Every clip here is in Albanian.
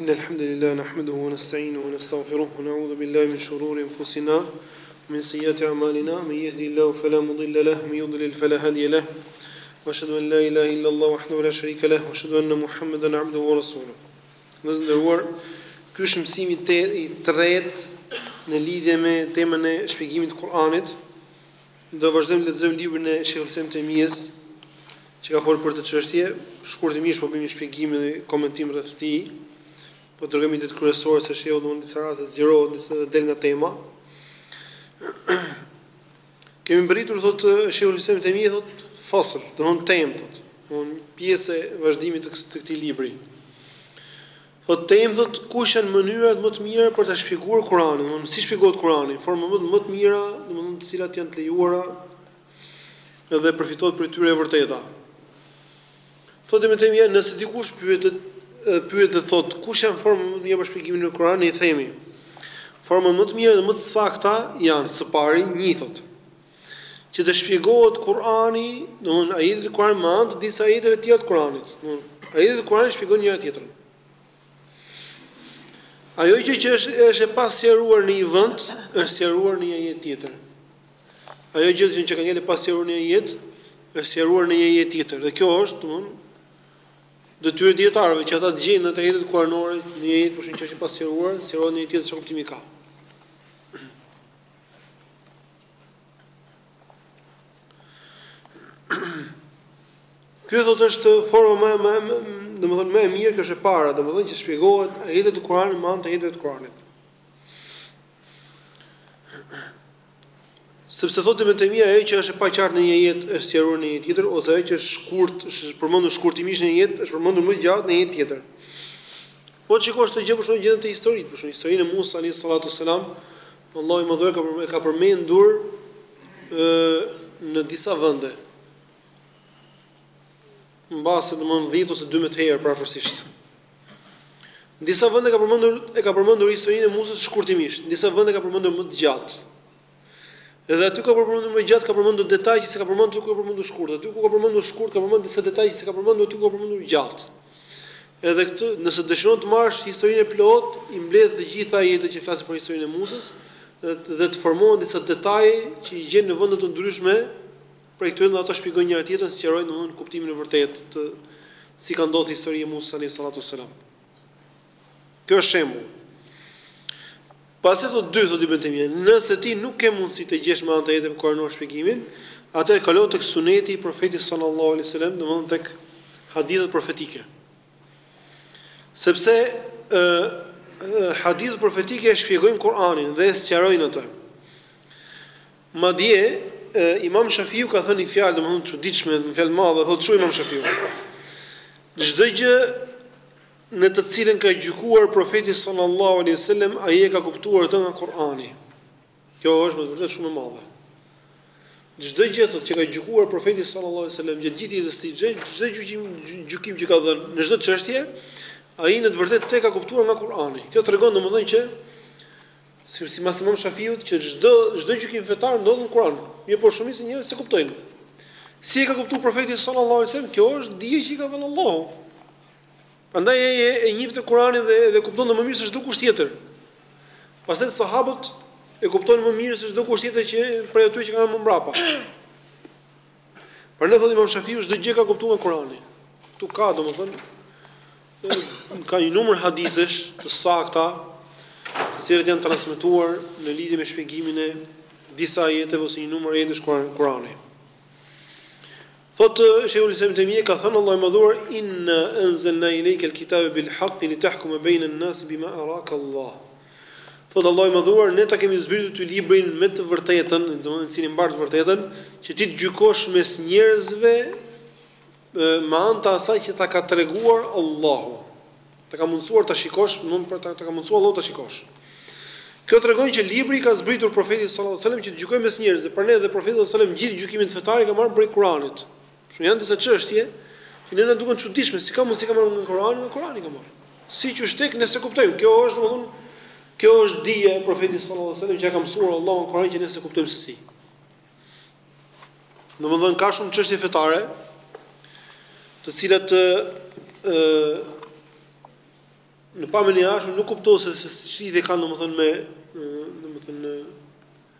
إن الحمد لله نحمده ونستعينه ونستغفره ونعوذ بالله من شرور انفسنا ومن سيئات اعمالنا من يهده الله فلا مضل له ومن يضلل فلا هادي له واشهد ان لا اله الا الله وحده لا شريك له واشهد ان محمدا عبده ورسوله Vëllezër të nderuar, ky është mësimi i tretë në lidhje me temën e shpjegimit të Kur'anit. Do vazhdojmë të lexojmë librin e Sheikhul Islam Ibn Tejmijes, që ka folur për këtë çështje. Shkurtimisht po bëjmë një shpjegim dhe komentim rreth tij. Po tregojmë idetë kryesore se shehu domthonë disa raste zgjerohet ose del nga tema. Kemi mbërritur thotë Sheikhul Islam Ibn Taymiyah thotë fasl, domethënë temë thotë, domethënë pjesë e vazhdimit të këtij libri. Thotë temë thotë kush janë mënyrat më të mira për ta shpjeguar Kur'anin, domethënë si shpjegohet Kur'ani, format më të mira, domethënë të cilat janë të lejuara dhe përfitohet prej tyre e vërteta. Thotë Ibn Taymija, Nëse dikush pyet, pyet dhe thotë, kush janë format më të mira për shpjegimin e Kur'anit, ne i themi, Format më të mira dhe më të sakta janë, së pari, një, thotë, që të shpjegohet Kur'ani, domthonë ajetet e Kur'anit me anë të disa ajeteve të tjera të Kur'anit. Ajetet e Kur'anit shpjegojnë njëra tjetrën. Ajo gjë që është është e pasqaruar në një vend, është sqaruar në një ajet tjetër. Ajo gjë që ka ngelë pa sqaruar në një ajet, është sqaruar në një ajet tjetër. Dhe kjo është, domthonë, detyrë e dijetarëve që ata t'i gjejnë ajetet kuranore, në një ajet kushtin që është pa sqaruar, sqarohet në një tjetër çfarë kuptimi ka. Kjo thotë është forma më më domethënë më e mirë që është e para, domethënë që shpjegohet ajetet e Kuranit me anë të ajeteve të Kuranit. Sepse thotë Ibn Taymija ajo që është e paqartë në një ajet është sqaruar në një ajet tjetër ose ajo që është shkurt, është përmendur shkurtimisht në një ajet, është përmendur më gjatë në një ajet tjetër. Po ta shikosh këtë gjë për shembull e gjen te historitë, për shembull historinë e Musa alayhi salatu selam, Allahu i Madhëruar e ka përmendur ë në disa vende. mbase domthon dhjetë ose dymbëdhjetë herë përafërsisht. Në disa vende ka përmendur e ka përmendur historinë e Musës shkurtimisht, në disa vende ka përmendur më të gjatë. Edhe aty ku ka përmendur më gjatë, ka përmendur detaje që s'ka përmendur kur ka përmendur shkurt. Aty ku ka përmendur shkurt, ka përmendur disa detaje që s'ka përmendur aty ku ka përmendur gjatë. Edhe kështu, nëse dëshiron të marrësh historinë e plotë, i mbledh të gjitha ajetet që flasin për historinë e Musës dhe të formohen disa detaje që i gjen në vende të ndryshme Prej këtyre domethënë ato shpjegojnë njëra tjetrën, sqarojnë domethënë kuptimin e vërtetë të si ka ndodhur historia e Musës alejhi salatu selam. Ky është shembull. Pastaj thotë dy, thotë Ibn Temia, nëse ti nuk ke mundësi të gjesh me anë të ajeteve kuranore shpjegimin, atëherë kalo tek suneti i profetit sallallahu alaihi wasallam, domethënë tek hadithet profetike. Sepse ë hadithet profetike shpjegojnë Kur'anin dhe sqarojnë atë. Madje, Imam Shafiu ka thënë një fjalë, domethënë të çuditshme, një fjalë të madhe, thotë Imam Shafiu. Çdo gjë në të cilën ka gjykuar profeti sallallahu alaihi wasallam, ai e ka kuptuar atë nga Kur'ani. Kjo është me vërtet shumë e madhe. Çdo gjë thotë që ka gjykuar profeti sallallahu alajhi wasallam gjatë gjithë jetës së tij, çdo gjykim gjykim që ka dhënë në çdo çështje, ai në të vërtetë e ka kuptuar nga Kur'ani. Kjo tregon domethënë që Si sipas Imam Shafiut që çdo çdo gjykim fetar ndodhet në Kur'an, mirëpo shumica e njerëzve s'e kuptojnë. Si e ka kuptuar profeti sallallahu alajhi wasallam, kjo është dije që i ka dhënë Allahu. Prandaj ai e, e njihte Kur'anin dhe e kuptonte më mirë se çdo kush tjetër. Pastaj sahabët e kuptonin më mirë se çdo kush tjetër që prej atyre që ka më mbrapa. Prandaj thotë Imam Shafiu çdo gjë ka kuptuar nga Kurani. Ktu ka domethënë ka një numër hadithesh të sakta, të cilat janë transmetuar në lidhje me shpjegimin e disa ajeteve ose një numër ajetesh Kurani. Thotë Sheikhul Islam Ibn Tejmije ka thënë Allahu i Madhuar inna anzalna ilayka al-kitaba bil-haqqi litahkuma bayna an-nasi bima araka Allah. Thotë Allahu i Madhuar, Ne ta kemi zbritur ty librin me të vërtetën, domethënë, i cili mbart të vërtetën, që ti të gjykosh mes njerëzve me anë të asaj që ta ka treguar Allahu. Ta ka mundësuar ta shikosh, domethënë, ta ka mundësuar Allahu ta shikosh. Kjo tregon që libri i ka zbritur profetit sallallahu alajhi wasallam që të gjykojë mes njerëzve. Prandaj dhe profeti sallallahu alajhi wasallam gjithë gjykimet fetare i ka marrë prej Kuranit. Kështu janë disa çështje që ne na duken të çuditshme, si ka mundësi ka marrë nga Kurani, nga Kurani ka marrë. Si çështje që ne s'e kuptojmë. Kjo është domethënë kjo është dija e profetit sallallahu alajhi wasallam që ia ka mësuar Allahu në Kur'an që ne s'e kuptojmë se si. Domethënë ka shumë çështje fetare, të cilat ë në pamjen e jashtme nuk kuptohet se ç'lidhje kanë domethënë me domethënë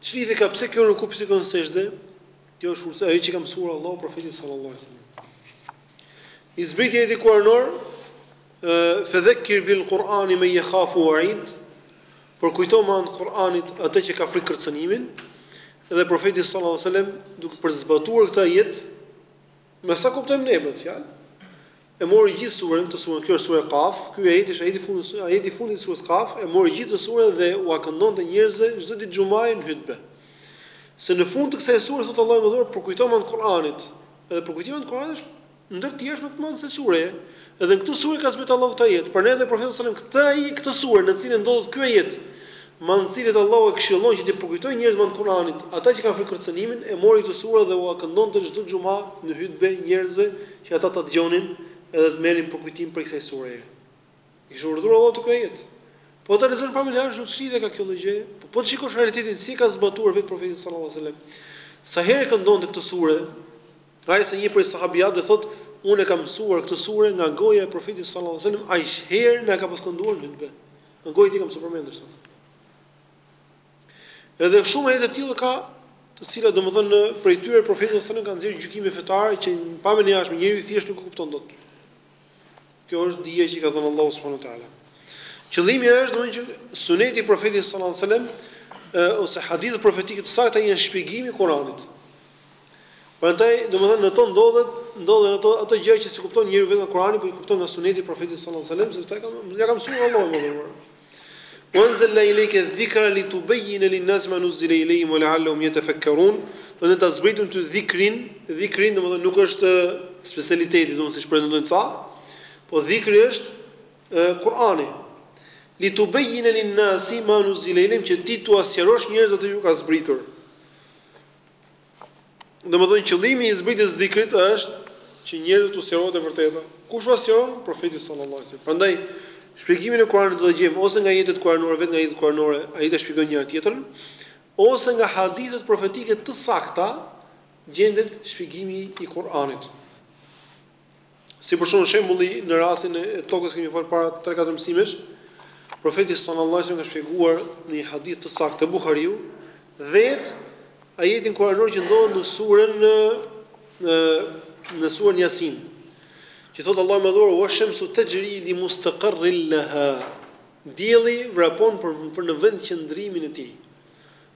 Ç'lidhje ka pse kjo ruku pse kjo sexhde? Kjo është urtësia ajo që ia ka mësuar Allahu profetit sallallahu alaihi wasallam. I zbriti ajeti kuranor fa dhakkir bil Kur'ani man yakhafu wa'id. Por kujto me anë Kur'anit atë që ka frikë kërcënimin dhe profeti sallallahu alaihi wasallam duke për të zbatuar këtë ajet Me sa kuptojmë ne për fjalë, e mori gjithë surën, këtë surën, kjo është sura Kaf, ky ajet është ajeti i fundit, ajeti i fundit i surës Kaf, e mori gjithë surën dhe ua këndonte njerëzve çdo ditë xhumaje në hutbe. Se në fund të kësaj sure thotë Allahu i Madhuar përkujto me anë të Kur'anit. Edhe përkujtimi me anë të Kur'anit është ndër të tjerash me anë të kësaj sureje, Edhe në këtë sure ka zbritur Allahu këtë ajet prandaj dhe Profeti sallallahu alajhi wasallam. Këtë ajet, këtë sure në të cilën ndodhet ky ajet, me anë të cilit Allahu e këshillon që t'i përkujtojë njerëzit me anë të Kur'anit, ata që kanë frikë kërcënimin, e mori këtë sure dhe ua këndonte çdo xhuma në hytbe njerëzve që ata ta dëgjonin edhe të merrnin përkujtim prej kësaj sureje. I kishte urdhëruar Allahu te ky ajet. Po ta lexosh pa menjëherë nuk ç'lidhje ka kjo lloj gjëje. Po po të shikosh realitetin si e ka zbatuar vetë Profeti sallallahu alajhi wasallam. Sa herë këndonte këtë sure, Aq sa një prej sahabiateve thotë, Unë e kam mësuar këtë sure nga goja e Profetit sallallahu alajhi wasallam, aq herë na ka pas kënduar në hutbe. Nga goja e tij e kam mësuar përmendësh thot. Edhe shumë ajete të tilla ka, të cilat domethënë prej tyre Profeti sallallahu alajhi wasallam ka nxjerrë gjykime fetare që pamjen e jashtme njeriu i thjeshtë nuk e kupton dot. Kjo është dija që ka dhënë Allahu subhanahu wa taala. Qëllimi është domethënë që suneti i Profetit sallallahu alajhi wasallam ose hadithet profetike të sakta janë shpjegimi i Kuranit. Prandaj, domethënë në to ndodhet, ndodhen ato ato gjëra që s'i kupton njeriu vetëm Kur'ani, por i kupton nga Suneti i Profetit sallallahu alajhi wasallam, sepse ai ka ia ka mësuar Allahu i madhëruar. Wa anzalna ilayka dhikra litubayyana lin-nasi ma nuzila ilayhim wa la'allahum yatafakkarun. Dhe ne ta zbritëm ty dhikrin, dhikrin domethënë nuk është specialiteti domethënë siç pretendojnë ca, po dhikri është Kur'ani. Litubayyana lin-nasi ma nuzila ilayhim që ti t'ua sqarosh njerëzve atë që iu ka zbritur. Domethënë qëllimi i zbritjes dhikrit është që njerëzve t'u sqarohet e vërteta. Kush ua sqaron? Profeti sallallahu alajhi wasallam. Prandaj shpjegimin e Kuranit do ta gjejmë ose nga ajetet kuranore, vetë nga ajetet kuranore, ajetet shpjegojnë njëra tjetrën, ose nga hadithet profetike të sakta gjendet shpjegimi i Kuranit. Si për shembull shembulli në rastin e tokës kemi folur para tre katër mësimesh, profeti sallallahu alajhi wasallam ka shpjeguar në një hadith të saktë te Buhariu vetë ajetin kuranor që ndodhet në surën në në në surën Yasin. Që thot Allahu i madhëruar wa shamsu tajri li mustaqarrin laha. Dielli vrapon për për në vend qëndrimin e tij.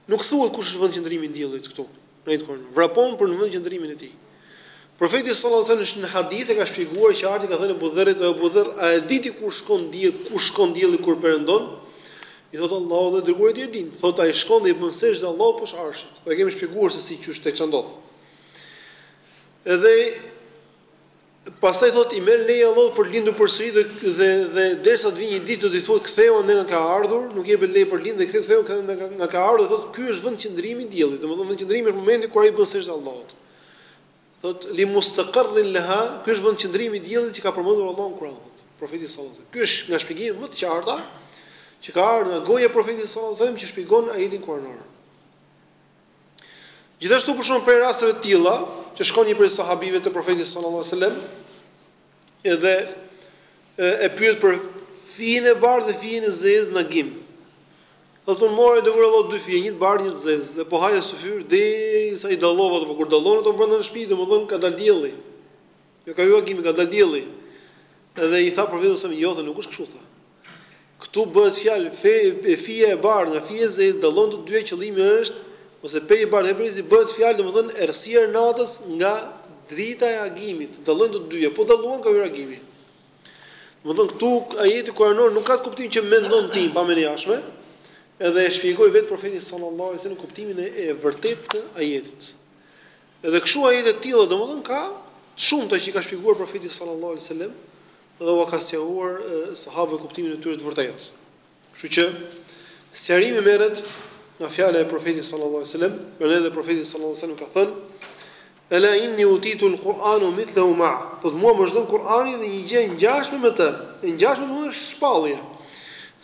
Nuk thuhet kush është vendqëndrimi i diellit këtu në ajet Kur'an. Vrapon për në vendqëndrimin e tij. Profeti sallallahu alajhi wasallam në hadith e ka shpjeguar qartë i ka thënë Abu Dherrit o Abu Dherr a e di ti ku shkon dielli ku shkon dielli kur perëndon? I thotë Allahu dhe i dërguari i tij e din. Thotë ai shkon dhe i bën sexhde Allahut poshtë arshit. Po e kemi shpjeguar se si qysh tek ç'a ndodh. Edhe Pastaj thotë, i merr leje Allahut për të lindur përsëri dhe dhe dhe derisa të vijë një ditë do t'i thotë ktheu ande nga ka ardhur, nuk i jepet leje për të lindur dhe ktheu ktheu ande nga nga ka ardhur dhe thotë ky është vend qëndrimi i diellit, domethënë vend qëndrimi është momenti kur ai bën sexhde Allahut. Thotë li mustaqarrin laha, ky është vend qëndrimi i diellit që ka përmendur Allahu në Kur'an. Profeti sallallahu alajhi wasallam. Ky është nga shpjegimet më të qarta që ka ardhur nga goja e profetit sallallahu alajhi wasallam që shpjegon ajetin kuranor. Gjithashtu për shkak të rasteve të tilla, që shkon një prej sahabeve të Profetit sallallahu alajhi wasallam, edhe e pyet për fijen e bardhë dhe fijen e zezë në agim. Dhe thotë mora dhe vura dy fije, një të bardhë, një të zezë, dhe po haja syfyr, derisa i dallova, po kur dallon ato brenda në shpi, domethënë ka dalë dielli. Jo ka hyrë agimi, ka dalë dielli. Edhe i tha profeti salallahu, nuk është kështu tha. Këtu bëhet fjalë fe e fija e bardhë, nga fija e zezë dallon të dyja qëllimi është ose peri i bardhë e peri i zi bëhet fjalë domethënë errësia e natës nga drita e agimit, dallojnë të dyja, po dalluan ka hyrë agimi. Domethënë këtu ajeti kuranor nuk ka kuptim që mendon ti pa mendje jashme, edhe e shpjegoi vetë profeti sallallahu alajhi wasallam kuptimin e, e vërtetë të ajetit. Edhe kështu ajete të tilla, domethënë ka të shumta që i ka shpjeguar Profeti sallallahu alaihi wasallam dhe ua ka sqaruar sahabëve kuptimin e tyre të vërtetë. Kështu që sqarimi merret nga fjala e Profetit sallallahu alaihi wasallam, por edhe Profeti sallallahu alaihi wasallam ka thënë Ela inni utitu al-Qur'ana wa mithlahu ma'ah. Thotë mua më është dhënë Kur'ani dhe një gjë e ngjashme me të. E ngjashme do të thotë shpallje.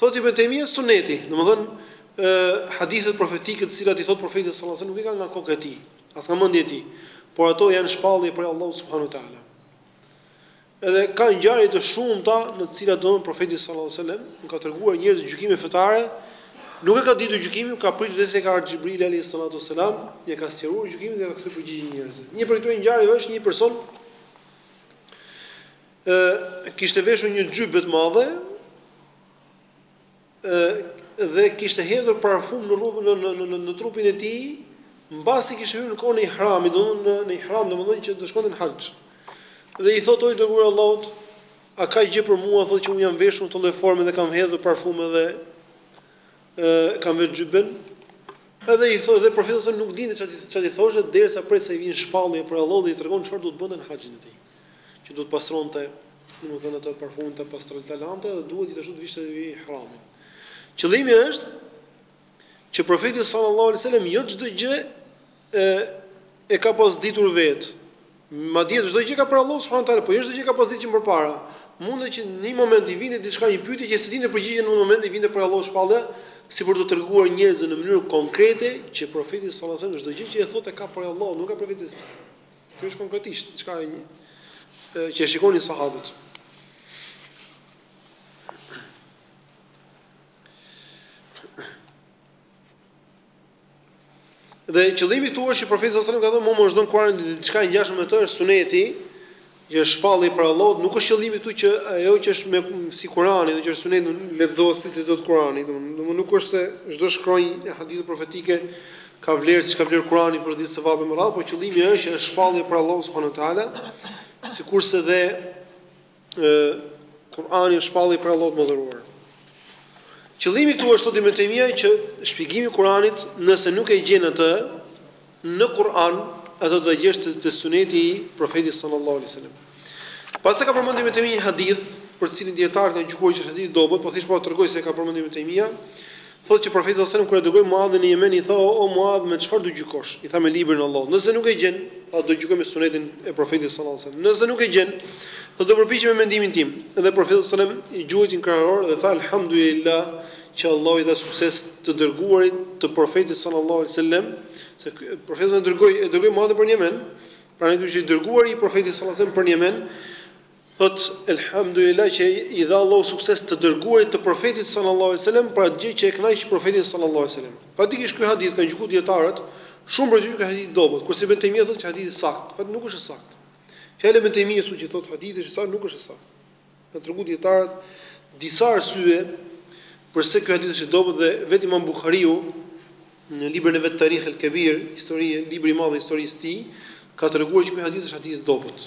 Thotë Ibn Taymija suneti, domethënë ë hadithet profetike të cilat i thot profeti sallallahu alajhi wasallam nuk i ka nga koka e tij. as nga mendja e tij, por ato janë shpallje prej Allahut subhanahu wa taala. Edhe ka ngjarje të shumta në të cilat domthonë profeti sallallahu alajhi wasallam u ka treguar njerëzve gjykime fetare, nuk e ka ditur gjykimin, ka pritur derisa ka ardhur Xhibril alayhi salatu wasalam, ia ka sqaruar gjykimin dhe ka kthyer përgjigjen njerëzve. Një prej këtyre ngjarjeve është një person ë kishte veshur një xhybe të madhe dhe kishte hedhur parfum në rrugën në në në në trupin e tij, mbasi kishte hyrë në kohën e ihramit, domthonë në ihram domethënë që do shkonte në haxh. Dhe i thotë o i dërguar i Allahut, a ka gjë për mua thotë që un jam veshur në këtë lloj forme dhe kam hedhur parfum edhe ë kam veshur xhyben. Edhe i thotë dhe profeti sa nuk dinte ça t'i ça t'i thoshte derisa pret se i vjen shpallje prej Allahut dhe i tregon çfarë do të bënte në haxhin e tij. që duhet të pastronte, domethënë ato parfume t'i pastronte, ta lante dhe duhet gjithashtu të vishte i ihramin. Qëllimi është që profeti sallallahu alajhi wasallam jo çdo gjë e e ka pas ditur vet. Madje çdo gjë e ka prej Allahut subhanahu teala, po jo çdo gjë ka pas ditur më parë. Mundet që në një moment i vinte diçka një pyetje që s'dinte përgjigjen në moment i vinte prej Allahut shpallje, si për t'u treguar njerëzve në mënyrë konkrete që profeti sallallahu alajhi wasallam çdo gjë që e thotë e ka prej Allahut, nuk e ka prej vetes. Kjo është konkretisht diçka që e shikonin sahabët. Dhe qëllimi këtu është që profeti sallallahu alajhi wasallam ka thënë, "Mu më është dhënë Kur'ani dhe diçka e ngjashme me të është suneti, që është shpallje prej Allahut, nuk është qëllimi këtu që ajo që është me si Kur'ani dhe që është suneti lexohet si lexohet Kur'ani, domthonë nuk është se çdo shkronjë e hadithit profetike ka vlerë siç ka vlerë Kurani për nga sevapet me radhë, por qëllimi është që është shpallje prej Allahut subhanahu teala, sikurse dhe ë Kurani është shpallje prej Allahut të madhëruar. Qëllimi këtu është thotë Ibn Taymija që shpjegimi i Kuranit, nëse nuk e gjen atë në Kur'an, atë do ta gjesh te, te suneti i profetit sallallahu alaihi wasallam. Pastaj ka përmend Ibn Taymija një hadith, për të cilin dijetarët kanë gjykuar që është hadith i dobët, po thjesht po e tregoj se e ka përmendur Ibn Taymija, thotë që Profeti sallallahu alajhi wasallam kur e dërgoi Muadhin në Jemen i tha, o Muadh, me çfarë do gjykosh? I tha, me librin e Allahut. Nëse nuk e gjen, tha, do gjykoj me Sunetin e Profetit sallallahu alajhi wasallam. Nëse nuk e gjen, tha, do përpiqem me mendimin tim. Dhe Profeti sallallahu alajhi wasallam i gjuajti në krahëror dhe tha, Elhamdulilah që Allahu i dha sukses të dërguarit të Profetit sallallahu alajhi wasallam, se ky Profeti e dërgoi e dërgoi Muadhin për në Jemen, Pra ai qe i dërguari i Profetit sallallahu alajhi wasallam për në Jemen thotë elhamdulillah që i dha Allahu sukses të dërguarit të Profetit sallallahu alajhi wasallam për atë gjë që e kënaq Profetin sallallahu alajhi wasallam. Faktikisht ky hadith kanë gjykuar dietarët shumë prej tyre që hadith dobët, kurse Ibn Taymija thotë që hadith i saktë, në fakt nuk është i saktë. Fjala e Ibn Taymijës që thotë hadith është i saktë nuk është i saktë. Kanë treguar dijetarët disa arsye përse ky hadith është i dobët dhe vetë Imam Buhariu në librin e vet Tarikh al-Kabir, histori, libri i madh i historisë së tij, ka treguar që ky hadith është hadith i dobët.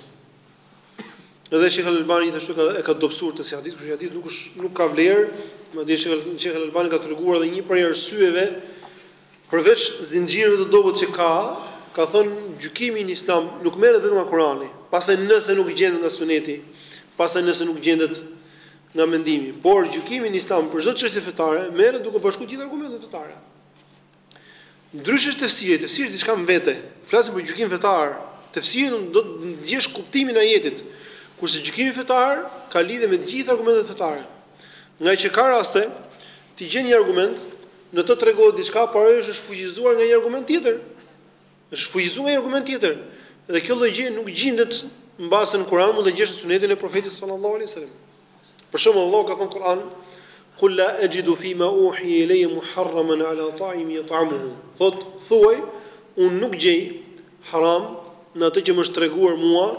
Edhe Sheikh al-Albani gjithashtu ka e ka dobësuar atë si hadith, kështu që hadithi nuk është nuk ka vlerë, madje Sheikh al-Albani ka treguar edhe një prej arsyeve Përveç zinxhirëve të dobët që ka, ka thënë, gjykimi në Islam nuk merret vetëm nga Kurani, pastaj nëse nuk gjendet nga Suneti, pastaj nëse nuk gjendet nga mendimi, por gjykimi në Islam për çdo çështje fetare merret duke bashkuar të gjitha argumentet fetare. Ndryshe është tefsiri, tefsiri është diçka në vete, flasim për gjykim fetar, tefsiri do të gjesh kuptimin e ajetit, kurse gjykimi fetar ka lidhje me të gjitha argumentet fetare. Ngaqë ka raste ti gjen një argument Në të tregohet diçka, por ajo është e shfuqizuar nga një argument tjetër. Është shfuqizuar nga një argument tjetër. Dhe kjo lloj gjëje nuk gjendet mbase në Kur'an, mund ta gjesh në Sunetin e Profetit sallallahu alaihi wasallam. Për shembull, Allahu ka thënë në Kur'an, "Kul la ajidu fi ma uhiya ilayya muharraman ala ta'imin yat'amuhu." Thot, thuaj, unë nuk gjej haram në atë që më është treguar mua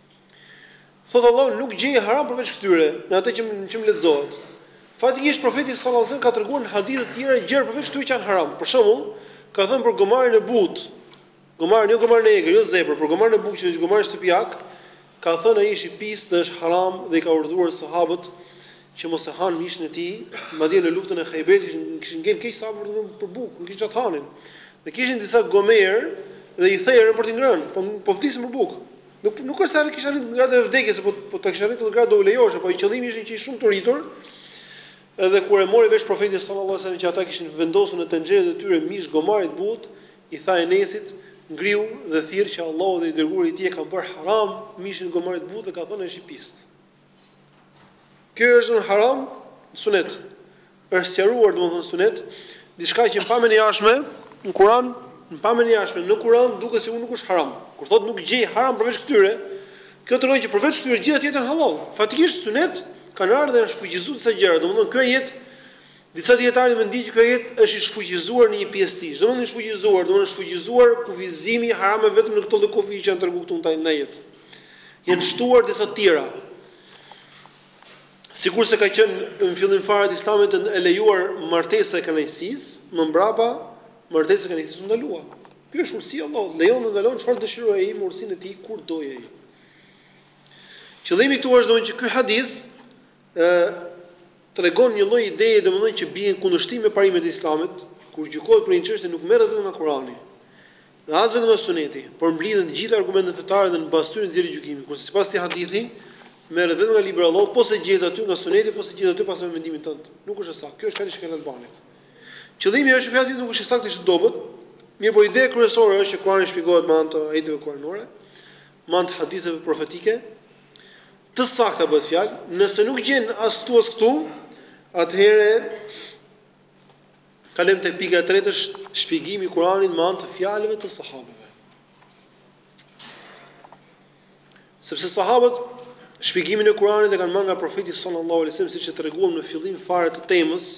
Thotë Allahu, Nuk gjej haram përveç këtyre, në atë që më, që më lexohet. Faktikisht, Profeti sallallahu alajhi wasallam ka treguar në hadithe të tjera gjëra përveç këtyre që janë haram. Për shembull, ka thënë për gomarin e butë, gomarin, jo gomarin e egër, jo zebër, por gomarin e butë që është gomari shtëpiak, ka thënë ai është i pistë dhe është haram dhe i ka urdhëruar sahabët që mos e hanë mishin e tij, madje në luftën e Khejberit kishin kishin ngel keq sahabët për të për bukë, nuk kishin çfarë të hanin. Dhe kishin disa gomerë dhe i therrën për të ngrënë, po po vdisin për bukë. Nuk nuk është se ai kishin arritur gradën e vdekjes, se po po ta kishin arritur gradën do u lejoheshin, po i qëllimi ishin që i shumë të uritur. Edhe kur e mori vesh profeti sallallahu alajhi wasallam që ata kishin vendosur në tenxherët e tyre mish gomari të butë, i tha Enesit, ngriu dhe thirr që Allahu dhe i dërguari i tij e ka bërë haram mishin e gomarit të butë dhe ka thënë është i pistë. Kjo është një haram, në sunet. është sqaruar domethënë sunet, diçka që në pamjen e jashtme në Kur'an, në pamjen e jashtme në Kur'an duket sikur nuk është haram. Kur thotë nuk gjej haram përveç këtyre, kjo tregon që përveç këtyre gjithë të tjerat janë hallall. Faktikisht sunet kanë ardhur dhe janë shfuqizuar disa gjëra, domethënë ky ajet disa dijetarë mendojnë që ky ajet është i shfuqizuar në një pjesë të tij. Çdo me thënë i shfuqizuar, domethënë shfuqizuar kufizimi i harameve vetëm në këto lloj kufi që janë treguar këtu në ajet. Janë shtuar disa të tjera. Sikurse ka qenë në fillim fare të Islamit e lejuar martesa e kënaqësisë, më mbrapa martesa e kënaqësisë u ndalua. Ky është urësia e Allahut, lejon dhe ndalon çfarë dëshiron ai me urësinë e tij kur do ai. Qëllimi këtu është domethënë që ky hadith ë tregon një lloj ideje domethënë që bie në kundërshtim me parimet e Islamit, kur gjykohet për një çështje nuk merret vetëm nga Kurani. Dhe as vetëm nga Suneti, por mblidhen të gjitha argumentet fetare dhe në bazë të tyre nxjerrin gjykimin, kurse sipas këtij hadithi, merret vetëm nga libri i Allahut, po s'e gjete aty nga Suneti, po s'e gjete aty pastaj me mendimin tënd. Nuk është e saktë. Kjo është fjalë e Shejh Al-Albanit. Qëllimi është që hadithi nuk është e saktë, është e dobët. Mirëpo ideja kryesore është që Kurani shpjegohet me anë të ajeteve kuranore, me anë të haditheve profetike, të sakta bëhet fjalë, nëse nuk gjen as këtu as këtu, atëherë Kalojmë tek pika e tretë, është shpjegimi i Kuranit me anë të fjalëve të sahabeve. Sepse sahabët shpjegimin e Kuranit e kanë marrë nga profeti sallallahu alajhi wasallam siç e treguam në fillim fare të temës,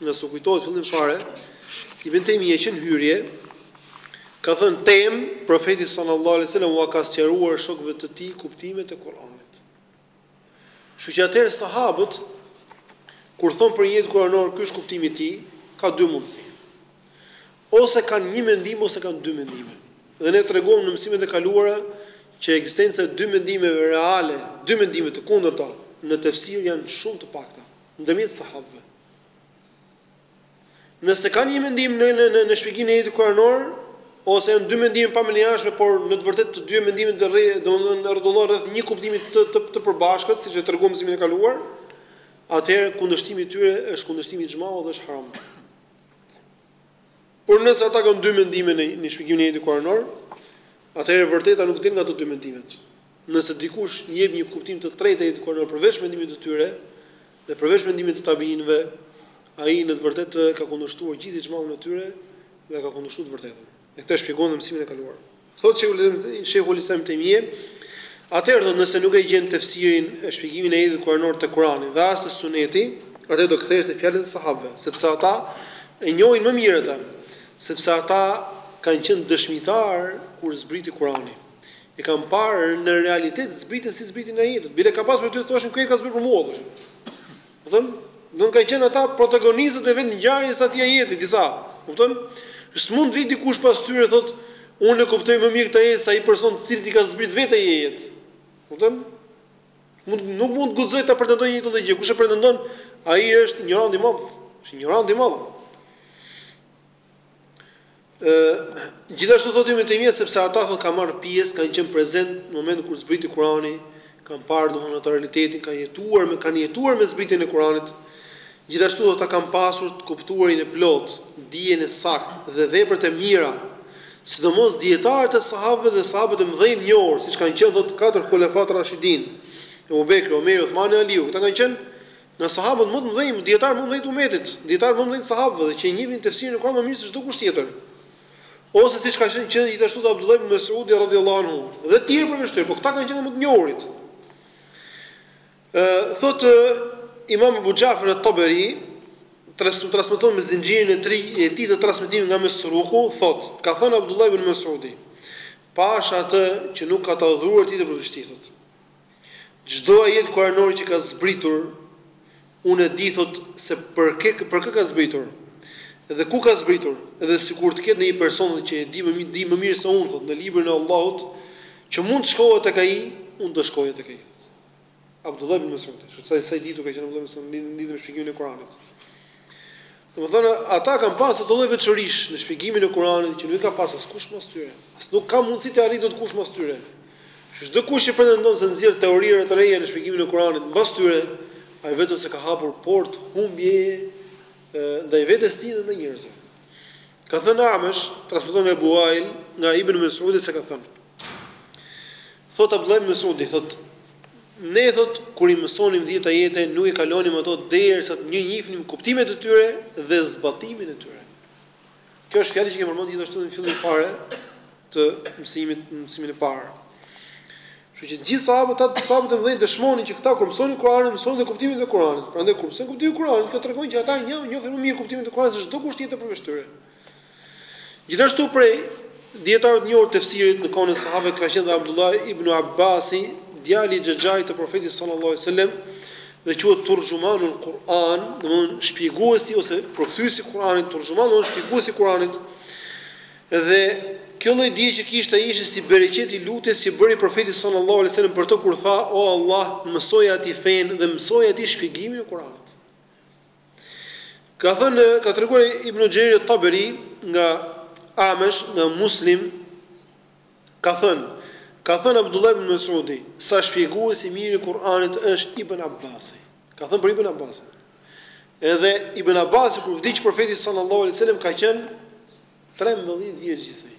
nëse u kujtohet fillim fare, Ibn Tejmije që në hyrje, ka thënë te profeti sallallahu alajhi wasallam ua ka sqaruar shokëve të tij kuptimet e Kuranit. Kështu që atëherë sahabët kur thonë për një ajet kuranor ky është kuptimi i tij, ka dy mundësi. Ose kanë një mendim ose kanë dy mendime. Dhe ne treguam në mësimet e kaluara që ekzistenca e dy mendimeve reale, dy mendime të kundërta në tefsir janë shumë të pakta ndërmjet sahabëve. Nëse kanë një mendim në në në në shpjegimin e ajetit kuranor, ose janë dy mendime pamje e jashtme, por në të vërtetë të dyja mendimet të rrë, domethënë rrotullohen rreth një kuptimi të të të përbashkët, siç e treguam mësimin e kaluar, atëherë kundërshtimi i tyre është kundërshtim i ixhmasë dhe është haram. Por nëse ata kanë dy mendime në në shpjegimin e ajetit kuranor, atëherë e vërteta nuk del nga ato dy mendimet. Nëse dikush i jep një kuptim të tretë ajetit përveç mendimit të tyre dhe përveç mendimit të Tabi'inëve, ai në të vërtetë ka kundërshtuar gjithë ixhma'un e tyre dhe ka kundërshtuar të vërtetën. Dhe këtë e shpjeguam në mësimin e kaluar. Thotë Shejhul Shejhul Islam Ibn Taymije, Atëherë thotë, nëse nuk e gjen tefsirin, shpjegimin e Ajetit Kur'anor te Kur'ani dhe as te Suneti, atëherë do kthehesh te fjalët e Sahabëve, sepse ata e njohin më mirë atë, sepse ata kanë qenë dëshmitarë kur zbriti Kur'ani. E kanë parë në realitet zbritjen si zbriti ajeti, bile ka pasur që thoshin ky ajet ka zbritur për mua thoshin. Kupton? Domethënë kanë qenë ata protagonistët e vetë ngjarjes së atij ajeti disa. Kupton? S'mund të vi dikush pas tyre të thotë unë e kuptoj më mirë këtë ajet se ai person të cilit i ka zbrit vetë ai ajet. Kupton? Mund nuk mund të guxoj ta pretendoj një të tillë gjë. Kush e pretendon, ai është ignorant i madh. Është ignorant i madh. Ë gjithashtu thotë Ibn Taymija sepse ata thotë kanë marrë pjesë, kanë qenë prezent në momentin kur zbriti Kurani, kanë parë domthonë atë realitetin, kanë jetuar me kanë jetuar me zbritjen e Kuranit. Gjithashtu ata kanë pasur të kuptuarin e plotë, dijen e saktë dhe veprat e mira, sidomos dijetarët e sahabëve dhe sahabët e mëdhenj të njohur, siç kanë qenë thotë katër Khulefat Rashidin, Ebu Bekri, Omeri, Uthmani, Aliu, këta kanë qenë Nga sahabët më të mëdhenj, dijetarët më të mëdhenj të umetit, dijetarët më të mëdhenj të sahabëve dhe që e njihnin tefsirin e Kuranit më mirë se çdo kush tjetër. Ose siç ka qenë gjithashtu dhe Abdullah ibn Mes'udi radhiyallahu anhu dhe të tjerë përveç tyre, por këta kanë qenë nga më të njohurit. Ë thotë Imam Abu Ja'far at-Tabari transmeton me zinxhirin e tri e tij të transmetimit nga Mesruku, thotë, ka thënë Abdullah ibn Mes'udi, Pasha atë që nuk ka të adhuruar tjetër përveç tij, thotë. Çdo ajet kuranor që ka zbritur, unë e di, thotë, se për kë, për kë ka zbritur, dhe ku ka zbritur, dhe sikur të ketë ndonjë person, thotë, që e di më mirë, di më mirë se unë, thotë, në librin e Allahut, që mund të shkohet tek ai, unë do shkoja tek ai, thotë. Abdullah ibn Mes'udi, sa sa i ditur ka qenë Abdullah ibn Mes'udi lidhur me shpjegimin e Kuranit. Domethënë, ata kanë pasur atë lloj veçorish në shpjegimin e Kuranit që nuk i ka pasur askush mas tyre, as nuk ka mundësi të arrijë dot kush mas tyre. Çdokush që pretendon se nxjerr teorira të reja në shpjegimin e Kuranit mbas tyre, ai vetëm se ka hapur portë humbjeje ndaj vetes tij dhe ndaj njerëzve. Ka thënë A'mash, transmeton nga Abu Wa'il, nga Ibn Mes'udi se ka thënë. Thot Abdullah ibn Mes'udi, thot Ne thotë kur i mësonim dhjetë ajete nuk i kalonim ato derisa të njihnim kuptimet e tyre dhe zbatimin e tyre. Kjo është fjalë që kemi përmendur gjithashtu në fillim fare të mësimit, në mësimin e parë. Kështu që gjithë sahabët, ata sahabët e mëdhenj dëshmonin që këta kur mësonin Kur'anin, mësonin dhe kuptimin e Kur'anit. Prandaj kur mësonin kuptimin e Kur'anit, kjo tregon që ata e njohin më mirë kuptimin e Kur'anit se çdo kush tjetër përveç tyre. Gjithashtu prej dijetarëve të njohur të tefsirit në kohën e sahabeve ka qenë dhe Abdullah ibn Abasi, djali i xhaxhait të Profetit sallallahu alejhi dhe selem dhe quhet Turxhumanul Kur'an, domthonë shpjeguesi ose përkthyesi i Kur'anit, Turxhuman domthonë shpjeguesi i Kur'anit. Dhe kjo lloj dije që kishte ai ishte si bereqet i lutjes që bëri Profeti sallallahu alejhi dhe selem për të kur tha, O Allah, mësoje atij fenë dhe mësoje atij shpjegimin e Kur'anit. Ka thënë, ka treguar Ibn Xherir Taberi nga Amesh, nga Muslim, ka thënë, ka thënë Abdullah ibn Mesudi, sa shpjegues i mirë i Kur'anit është Ibn Abbasi. Ka thënë për Ibn Abbasin. Edhe Ibn Abbasi kur vdiq profeti sallallahu alaihi wasallam ka qenë 13 vjeç gjithsej.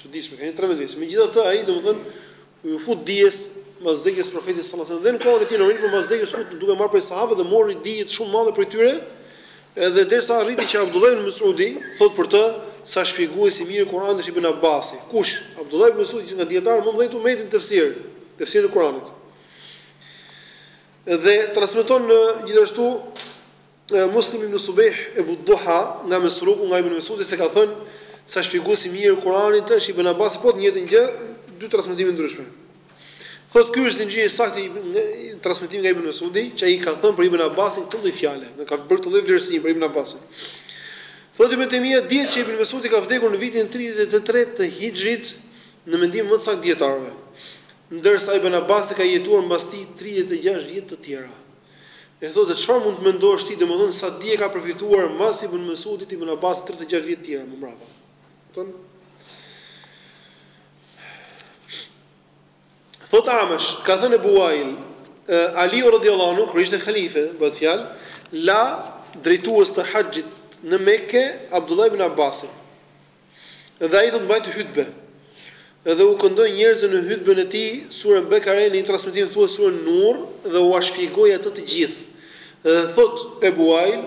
Çuditshme, ka qenë 13 vjeç megjithatë ai domethënë u ju fut dijes mbas vdekjes profetit sallallahu alajhi wasallam dhe në kohën e tij por mbas vdekjes u fut duke marrë prej sahabëve dhe mori dije shumë të madhe prej tyre edhe derisa arriti që Abdullah ibn Mesudi thot për të sa shpjegues i mirë i Kur'anit është ibn Abbasi kush Abdullah ibn Mesudi që nga dijetarët më të mëdhenj të umetit në tefsir tefsirin e Kur'anit dhe transmetohet gjithashtu Muslim ibn Subejh Ebu Duha nga Mesruku nga Ibn Mesudi se ka thënë sa shpjegues i mirë i Kur'anit është Ibn Abbas po të njëjtën gjë dy transmetime të ndryshme. Thotë ky është zinxhiri i saktë i transmetimit nga Ibn Mesudi që ai ka thënë për Ibn Abbasin këtë lloj fjale, dhe ka bërë këtë lloj vlerësimi për Ibn Abbasin. Thotë Ibn Temia dihet që Ibn Mesudi ka vdekur në vitin 33 të Hijrit në mendimin më të saktë të dijetarëve, ndërsa Ibn Abbasi ka jetuar mbas tij 36 vjet të tjera. E thotë, e çfarë mund të mendosh ti, domethënë sa dije ka përfituar mbas Ibn Mesudit, Ibn Abbasi tridhjetë e gjashtë vjet tjera më mbrapa. Kupton? Thotë Amesh, ka thënë Ebu Wa'il, Ali radiallahu anhu, kur ishte khalife, bëhet fjalë, la drejtues të haxhit në Mekë, Abdullah ibn Abbasin. Dhe ai do të mbante hutbe. Dhe u këndoi njerëzve në hutben e tij suren Bekare e në një transmetim thuhet suren Nur dhe ua shpjegoi atë të gjithë. Dhe thotë Ebu Wa'il,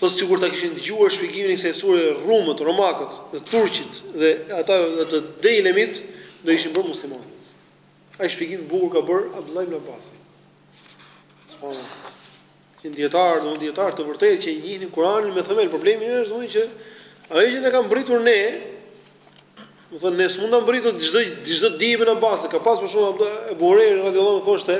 thotë sikur ta kishin dëgjuar shpjegimin e kësaj sure Rumët, Romakët, dhe Turqit dhe ata të Dejlemit, do ishin bërë muslimanë. Aq shpjegim të bukur ka bërë Abdullah ibn Abasi. Subhanallahu. Dijetar, domthon dijetar të vërtetë që e njihnin Kur'anin me themel, problemi është domthon që ajo që ne ka mbritur ne, domthon ne s'mund të na ketë mbritur çdo çdo dije Ibn Abbasit, ka pas për shembull Ebu Hurejra radhiyallahu anhu thoshte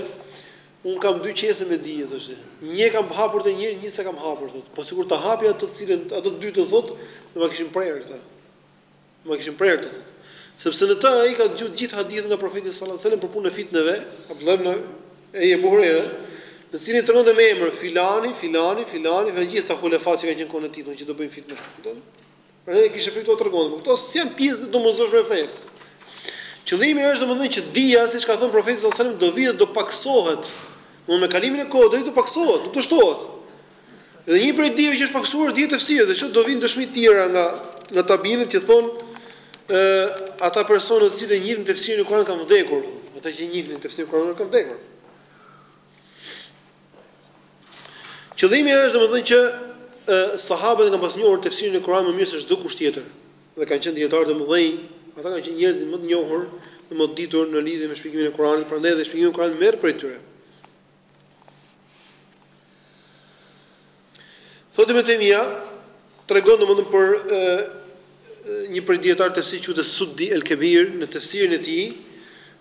un kam dy qese me dije thoshte. Një kam hapur të një, një s'e kam hapur thotë. Po sikur ta hapja ato të cilën ato dy të thotë, do ma kishin prerë këtë. Do ma kishin prerë thotë. Sepse në të ai ka dëgju të gjithë hadithet nga Profeti sallallahu alejhi dhe sellem për punën e fitneve, Abdullah ibn Ej Ebu Hurajra, në të cilin tregonte me emër filani, filani, filani, dhe gjithë ata hulefat që kanë qenë kohën e tij, thonë që do bëjnë fitnë. Kupton? Prandaj kishte frikë të tregonte, por këto s'janë pjesë të domosdoshme të fesë. Qëllimi është domethënë që dija, siç ka thënë Profeti sallallahu alejhi dhe sellem, do vijë do paksohet. Domthonë me kalimin e kohës do të paksohet, do të shtohet. Dhe një prej dijeve që është pakësuar është dija e tefsirit, dhe që do vinë dëshmi të tjera nga nga tabiinët që thonë ë ata persona të cilët e njihnin tefsirin e Kuranit kanë vdekur, ata që njihnin tefsirin e Kuranit kanë vdekur. Qëllimi është domethënë që ë sahabët e kanë pas njohur tefsirin e Kuranit më mirë se çdo kush tjetër dhe kanë qenë dietarë të mëdhenj, ata kanë qenë njerëzit më të njohur dhe më të ditur në lidhje me shpjegimin e Kuranit, prandaj dhe shpjegimi i Kuranit merret prej tyre. Thotë Ibn Taymija, tregon domethënë për e, një prej dijetarëve të tefsirit që quhet Suddi el Kebir në tefsirin e tij,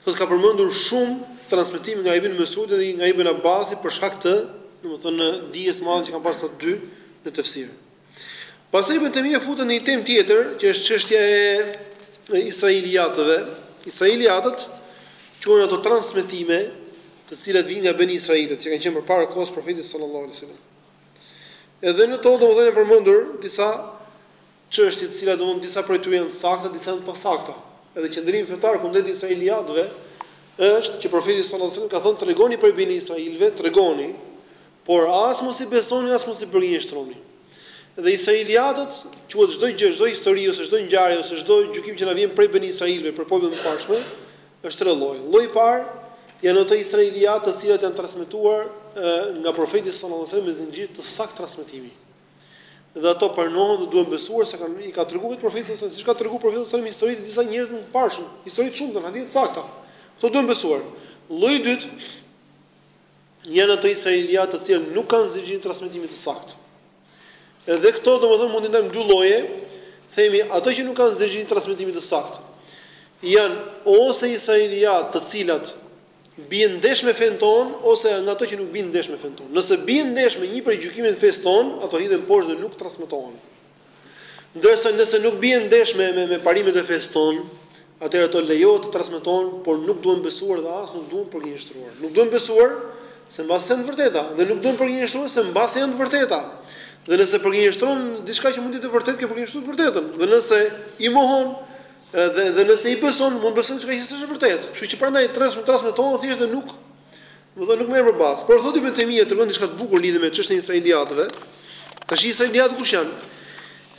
thotë ka përmendur shumë transmetime nga Ibn Mesudi dhe nga Ibn Abasi për shkak të, domethënë dijes së madhe që kanë pasur ata dy në tefsir. Pastaj Ibn Taymija futet në një temë tjetër, që është çështja e Israiliatëve, Israiliatët quhen ato transmetime, të cilat vijnë nga Beni Israilët, që kanë qenë përpara kohës së Profetit sallallahu alaihi wasallam. Edhe në to domethënë janë përmendur disa çështje, të cilat domethënë disa prej tyre janë të sakta, disa janë të pasakta. Edhe qëndrimi fetar kundrejt Israiliatëve është që Profeti sallallahu alaihi wasallam ka thënë tregoni prej Beni Israilëve, tregoni Por as mos i besoni as mos i përgënjeshtroni. Dhe Israiliatët, quhet çdo gjë, çdo histori ose çdo ngjarje ose çdo gjykim që na vjen prej Beni Israilëve, prej popujve të mëparshme, është tre lloje. Lloji i parë janë ato Israiliatë të cilat janë transmetuar nga Profeti sallallahu alaihi wasallam me zinxhir të saktë transmetimi. Dhe ato pranohen dhe duhen besuar se na i ka treguar vetë Profeti sallallahu alaihi wasallam, siç ka treguar Profeti sallallahu alaihi wasallam historitë e disa njerëzve të mëparshëm, histori të shumta, hadithe të sakta. Këto duhen besuar. Lloji i dytë Janë ato israeliatë të cilat nuk kanë zinxhirin e transmetimit të saktë. Edhe këto domethënë mund t'i ndajmë në dy lloje, themi ato që nuk kanë zinxhirin e transmetimit të saktë. Janë ose israeliatë të cilat bien ndesh me fenë tonë ose nga ato që nuk bien ndesh me fenë tonë. Nëse bien ndesh me një prej gjykimeve të fesë tonë, ato hidhen poshtë dhe nuk transmetohen. Ndërsa nëse nuk bien ndesh me me me parimet e fesë tonë, atëherë ato lejohet të transmetohen, por nuk duhen besuar dhe as nuk duhen përgënjeshtruar. Nuk duhen besuar, se mbase janë të vërteta, dhe nuk duhen përgënjeshtruar, se mbase janë të vërteta. Dhe nëse përgënjeshtron diçka që mund të jetë e vërtetë, ke përgënjeshtruar të vërtetën. Dhe nëse i mohon, dhe dhe nëse i beson, mund të besosh diçka që s'është e vërtetë. Kështu që prandaj transmetohen thjesht dhe nuk Domethënë nuk merr për bazë. Por thotë Ibn Taymija tregon diçka të bukur lidhur me çështjen e israiliatëve. Tash israiliatët kush janë?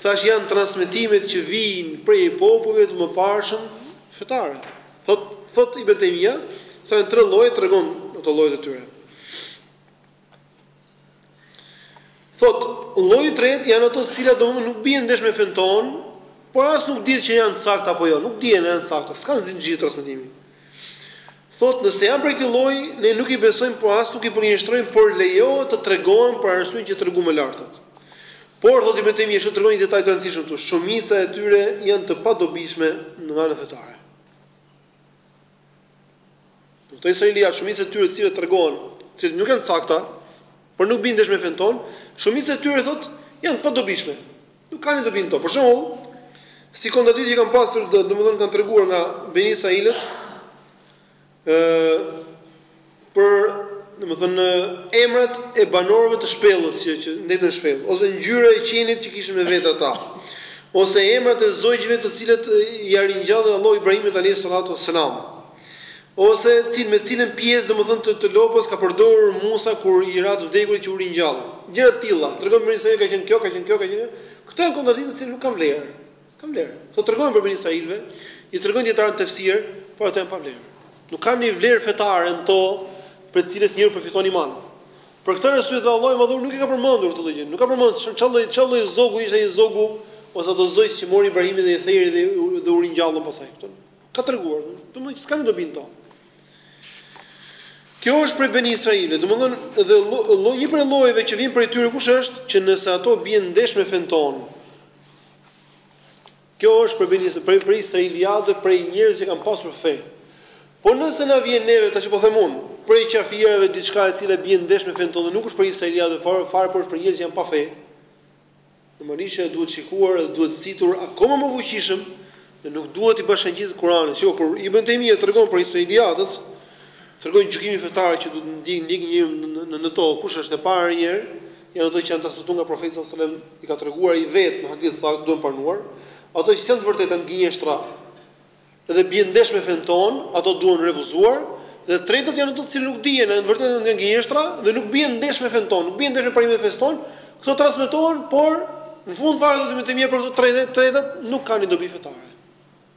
Tash janë transmetimet që vijnë prej popujve të mëparshëm fetarë. Thot thot Ibn Taymija, këto janë tre lloje tregon ato llojet e tyre. Thotë, Lloji i tretë janë ato të cilat domethënë nuk bien ndesh me fenë tonë, por as nuk dihet që janë të sakta apo jo, nuk dihen a janë të sakta, s'kanë zinxhir transmetimi. Thotë, nëse janë prej këtij lloji, ne nuk i besojmë, por as nuk i përgënjeshtrojmë, por lejohet të tregohen për arsyen që tregu më lart, thotë. Por thotë Ibn Taymija kështu tregon një detaj të rëndësishëm këtu, shumica e tyre janë të padobishme nga ana fetare. Këto israiliate shumica e tyre të cilat tregohen, të cilat nuk janë të sakta, por nuk bien ndesh me fenë tonë, shumica e tyre thotë janë të padobishme. Nuk kanë dobi në to. Për shembull, si kontradiktat që kanë pasur, domethënë kanë treguar nga Beni Israilët, ë për, domethënë, emrat e banorëve të shpellës që ndejtën në shpellë, ose ngjyra e qenit që kishin me vete ata, ose emrat e zogjve të cilët ia ringjalli Allahu Ibrahimit alejhi salatu ue selam, ose cil me cilën pjesë, domethënë, të të lopës ka përdorur Musa kur i ra të vdekurit që u ringjall. Gjëra të tilla, tregon Beni Israili ka qenë kjo, ka qenë kjo, ka qenë kjo. Këto janë kontradikta të cilat nuk kanë vlerë. Kanë vlerë. Këto tregohen prej Beni Israilëve, i tregojnë dijetarët në tefsir, por ato janë pa vlerë. Nuk kanë një vlerë fetare në to, prej të cilës njeriu përfiton iman. Për këtë arsye dhe Allahu i Madhëruar nuk e ka përmendur këtë gjë. Nuk ka përmendur çfarë çfarë lloj çfarë lloj zogu ishte ai zogu ose ato zogj që mori Ibrahimi dhe i theri dhe dhe u ringjallën pastaj. Këto ka treguar, domethënë që s'kanë dobi në to. Kjo është prej Beni Israilëve, domethënë dhe lloj një prej llojeve që vjen prej tyre kusht është që nëse ato bien ndesh me fenë tonë, Kjo është prej Beni Is prej prej israiliateve, prej njerëzve që kanë pasur fe. Po nëse na vjen neve tash po them unë, prej qafirëve diçka e cila bie ndesh me fenë tonë dhe nuk është prej israiliateve fare fare por është prej njerëzve që janë pa fe. Normalisht që duhet shikuar dhe duhet situr akoma më fuqishëm Dhe nuk duhet t'i bashkëngjitet Kur'anit, kurse kur Ibën Taymija tregon për Israiliatët, tregon gjykimin fetar që duhet të ndjekë njeriu në to, kusht është e para një herë, janë ato që janë transmetuar nga Profeti sallallahu alajhi wasallam, i ka treguar ai vetë në hadith sahih duhen pranuar, ato që s'janë të vërteta janë gënjeshtra dhe bien ndesh me fenë tonë, ato duhen refuzuar, dhe të tretat janë ato të cilat nuk dihen, janë të vërteta janë gënjeshtra dhe nuk bien ndesh me fenë tonë, nuk bien ndesh me parimet e fesë tonë, Këto transmetohen, por në fund fare thotë Ibn Taymija për këto të tretat, të tretat nuk kanë dobi fetare.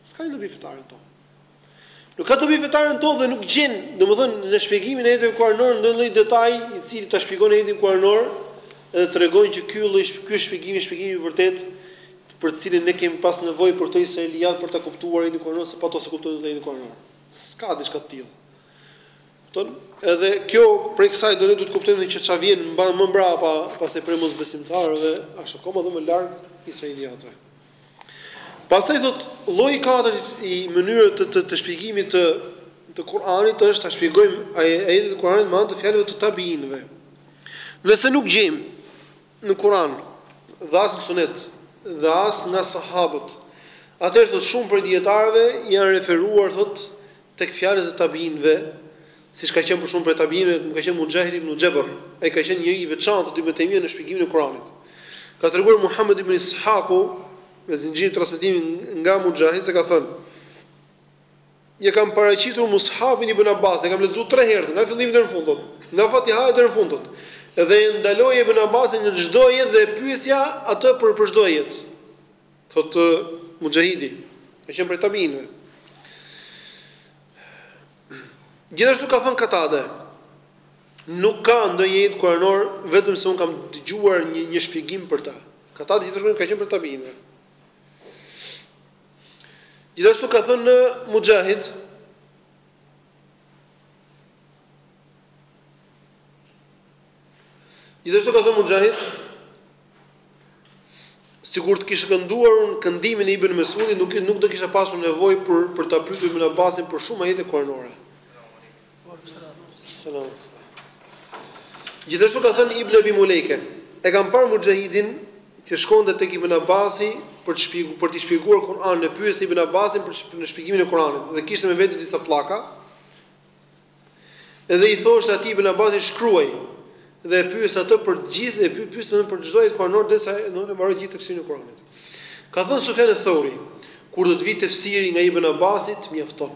S'ka dobi fetare në to. Nuk ka dobi fetare në to dhe nuk gjen, domethënë në shpjegimin e ajetit kuranor ndonjë lloj detaj i cili ta shpjegon ajetin kuranor dhe tregon që ky lloj ky është shpjegimi, shpjegimi i vërtetë për të cilin ne kemi pas nevojë për këto israiliate për ta kuptuar ajetin kuranor se pa to s'e kupton ajetin kuranor. S'ka diçka të tillë. Kupton? Edhe kjo prej kësaj do ne duhet të kuptojmë edhe që çfarë vjen mba më mbrapa pastaj prej mosbesimtarëve është akoma edhe më larg israilijateve. Pastaj thotë lloji i katërt i mënyrës të të, të shpjegimit të të Kur'anit është ta shpjegojmë aje ajetet e Kur'anit me anë të fjalëve të tabiinëve. Nëse nuk gjejmë në Kur'an dhe as në Sunet dhe as nga Sahabët, atëherë thotë shumë prej dijetarëve janë referuar thotë tek fjalët e Tabiinëve, siç ka qenë për shembull prej Tabiinëve ka qenë Muxhahid ibn Xhebër, ai ka qenë njeri i veçantë thotë Ibn Tejmija në shpjegimin e Kur'anit. Ka treguar Muhamed ibn Ishaku me zinxhir transmetimi nga Muxhahid se ka thënë, Ia kam paraqitur Mushafin Ibn Abbasit, e kam lexuar tre herë, nga fillimi deri në fund, thotë, nga Fatihaja deri në fund, thotë, dhe e ndaloja Ibn Abbasin në çdo ajet dhe e pyesja atë për për çdo ajet. Thotë Muxhahidi, ka qenë prej tabiinëve. Gjithashtu ka thënë Katade, nuk ka ndonjë ajet kuranor vetëm se unë kam dëgjuar një një shpjegim për të. Katade gjithashtu ka qenë prej tabiinëve. Gjithashtu ka thënë Muxhahid Gjithashtu ka thënë Muxhahid sikur të kisha kënduar unë këndimin e Ibn Mesudit, nuk nuk do kisha pasur nevojë për për ta pyetur Ibn Abbasin për shumë ajete kuranore. Gjithashtu ka thënë Ibn Abi Mulejke, e kam parë Muxhahidin që shkonte tek Ibn Abasi për t'i shpjeguar për të shpjeguar Kur'anin, e pyeste Ibn Abasin për në shpjegimin e Kur'anit dhe kishte me vete disa pllaka. Edhe i thoshte atij Ibn Abasi shkruaj dhe e pyeste atë për të gjithë e pyeste edhe për çdo ajet kuranor derisa e ndonë mbaroi gjithë tefsirin e Kur'anit. Ka thënë Sufjan al-Thauri, kur të të vijë tefsiri nga Ibn Abasi, mjafton.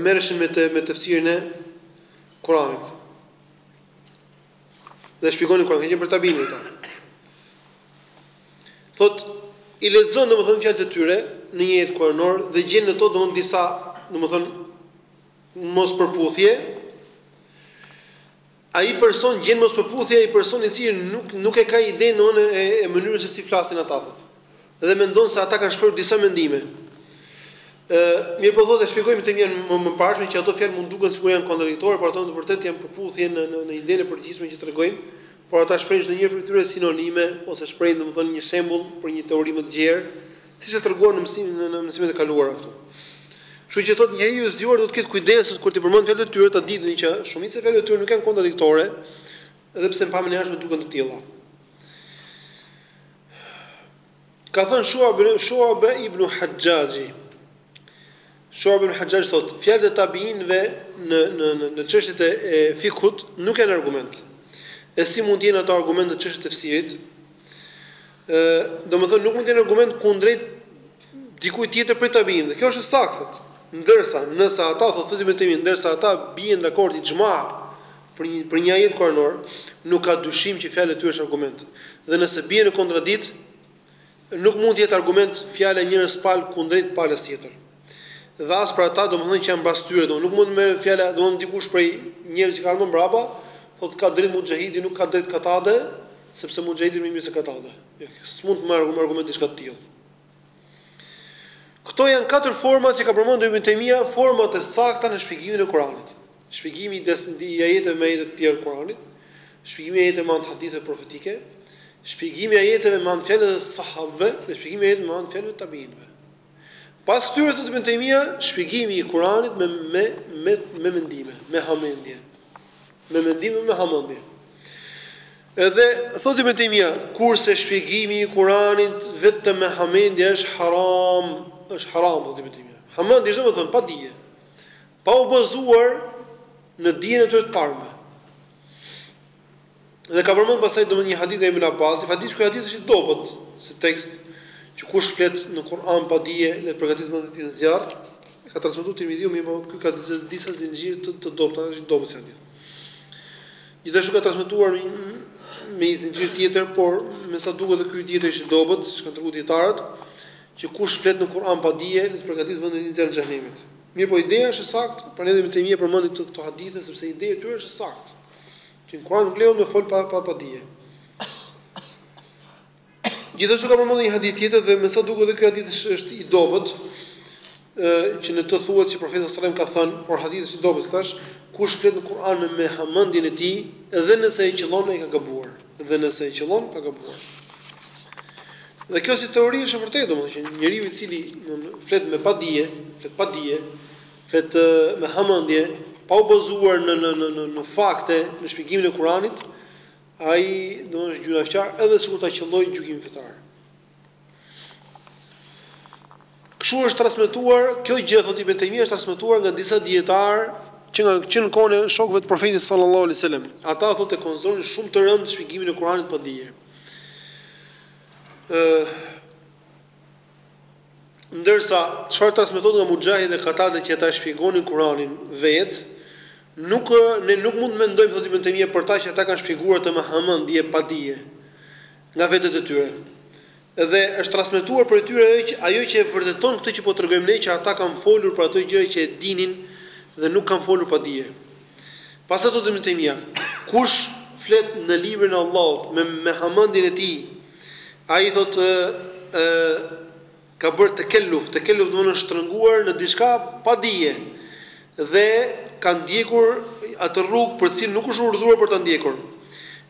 merreshin me të me tefsirin e Kuranit. Dhe shpjegonin Kur'anin, kanë qenë prej tabiinëve ata. Thotë i lexon domethënë fjalët e tyre në një ajet kuranor dhe gjen në to domethënë disa domethënë mos përputhje. Ai person gjen mospërputhje ai person i cili nuk nuk e ka idenë domethënë e e mënyrës se si flasin ata thotë. Dhe mendon se ata kanë shprehur disa mendime. Ë, mirëpo thotë e shpjeguam te tema e mëparshme që ato fjalë mund duken sikur janë kontradiktore, por ato në të vërtetë janë përputhje në në në idenë e përgjithshme që tregojnë, por ata shprehin çdonjëri prej tyre sinonime ose shprehin domethënë një shembull për një teori më të gjerë, Siç e treguam në mësimin në në mësimet e kaluara këtu. Kështu që thotë njeriu i zgjuar do të ketë kujdes kur t'i përmend fjalët e tyre ta ditni që shumica e fjalëve të tyre nuk janë kontradiktore, edhe pse në pamjen e jashtme duken të tilla. Ka thënë Shuba Shuba ibn Haxhaxhi. Shuba ibn Haxhaxh thotë fjalët e tabiinëve në në në në çështjet e fikhut nuk janë argument. E si mund të jenë ato argumente në çështjet e tefsirit? Ë, domethënë nuk mund të jetë argument kundrejt dikujt tjetër prej tabiinëve. Dhe kjo është e saktë. Ndërsa, nëse ata thotë thotë Ibn Tejmija, ndërsa ata bien dakord ixhma për një për një ajet kuranor, nuk ka dyshim që fjala e tyre është argument. Dhe nëse bien në kontradiktë, nuk mund të jetë argument fjala e njërës palë kundrejt palës tjetër. Dhe as për ata, domethënë që janë mbas tyre, domethënë nuk mund të merret fjala, domethënë dikush prej njerëz që ka ardhë më mbrapa, thotë ka drejt Muxhahidi, nuk ka drejt Katade, sepse Muxhahidi më i mirë se Katade. Jo, s'mund të marrë argument diçka të tillë. Këto janë katër format që ka përmendur Ibn Tejmija, format e sakta në shpjegimin e Kuranit. Shpjegimi i desndi i ajeteve me ajete të tjera të Kuranit, shpjegimi i ajeteve me anë hadithe profetike, shpjegimi i ajeteve me anë fjalëve të sahabëve dhe shpjegimi i ajeteve me anë fjalëve të tabiinëve. Pas këtyre thotë Ibn Tejmija, shpjegimi i Kuranit me me me me mendime, me hamendje. Me mendime me hamendje. Edhe thotë Ibn Tejmija, kurse shpjegimi i Kuranit vetëm me hamendje është haram, është haram thotë Ibn Tejmija. Hamendje është domethënë pa dije, pa u bazuar në dijen e atyre të parëve. Dhe ka përmend pastaj domethënë një hadith nga Ibn Abasi, hadith ky hadith është i dobët si tekst që kush flet në Kur'an pa dije le të përgatis vëndin e tij në zjarr, e ka transmetuar Tirmidhiu mirëpo ky ka disa zinxhirë të të dobëta, është i dobët si hadith. Gjithashtu ka transmetuar me një zinxhir tjetër, por me sa duket edhe ky i tjetri është i dobët, siç kanë treguar dijetarët, që kush flet në Kur'an pa dije, le të përgatis vëndin e tij në zjarr të xhehenemit. Mirëpo ideja është e saktë, prandaj edhe Ibn Tejmija përmendi këto hadithe sepse ideja e tyre është e saktë. Që në Kur'an s'lejohet me fol pa pa pa dije. Gjithashtu ka përmendur një hadith tjetër dhe me sa duket edhe ky hadith është i dobët, ë që në të thuhet që profeti sallallahu alajhi wasallam ka thënë, por hadithi është i dobët thash, kush flet në Kur'an me hamendjen e tij, edhe nëse e qëllon ai ka gabuar, edhe nëse e qëllon ka gabuar. Dhe kjo si teori është e vërtetë, domethënë që njeriu i cili flet me padije, flet pa dije, Flet me hamendje, pa u bazuar në në në në në fakte, në shpjegimin e Kuranit, ai domethënë është gjynahqar edhe sikur ta qëllojë gjykimin fetar. Kështu është transmetuar, kjo gjë thotë Ibn Tejmija është transmetuar nga disa dijetarë që nga që në kohën e shokëve të profetit sallallahu alaihi wasallam. Ata thotë e konsideronin shumë të rëndë shpjegimin e Kuranit pa dije. Ëh Ndërsa, çfarë transmetohet nga Muxhahid dhe Katade që ata e shpjegonin Kur'anin vetë, nuk, ne nuk mund të mendojmë, thotë Ibën Taymija, për ta që ata kanë shpjeguar atë me hamendje, pa dije, nga vetja e tyre. Dhe është transmetuar prej tyre ajo që, ajo që e vërteton këtë që po tregojmë ne, që ata kanë folur për ato gjëra që e dinin dhe nuk kanë folur pa dije. Pastaj thotë Ibën Taymija, Kush flet në librin e Allahut me, me hamendjen e tij, Ai thotë ë ka bërë tekelluf, tekelluf domethënë është shtrënguar në diçka pa dije dhe ka ndjekur atë rrugë për të cilën nuk është urdhëruar për ta ndjekur.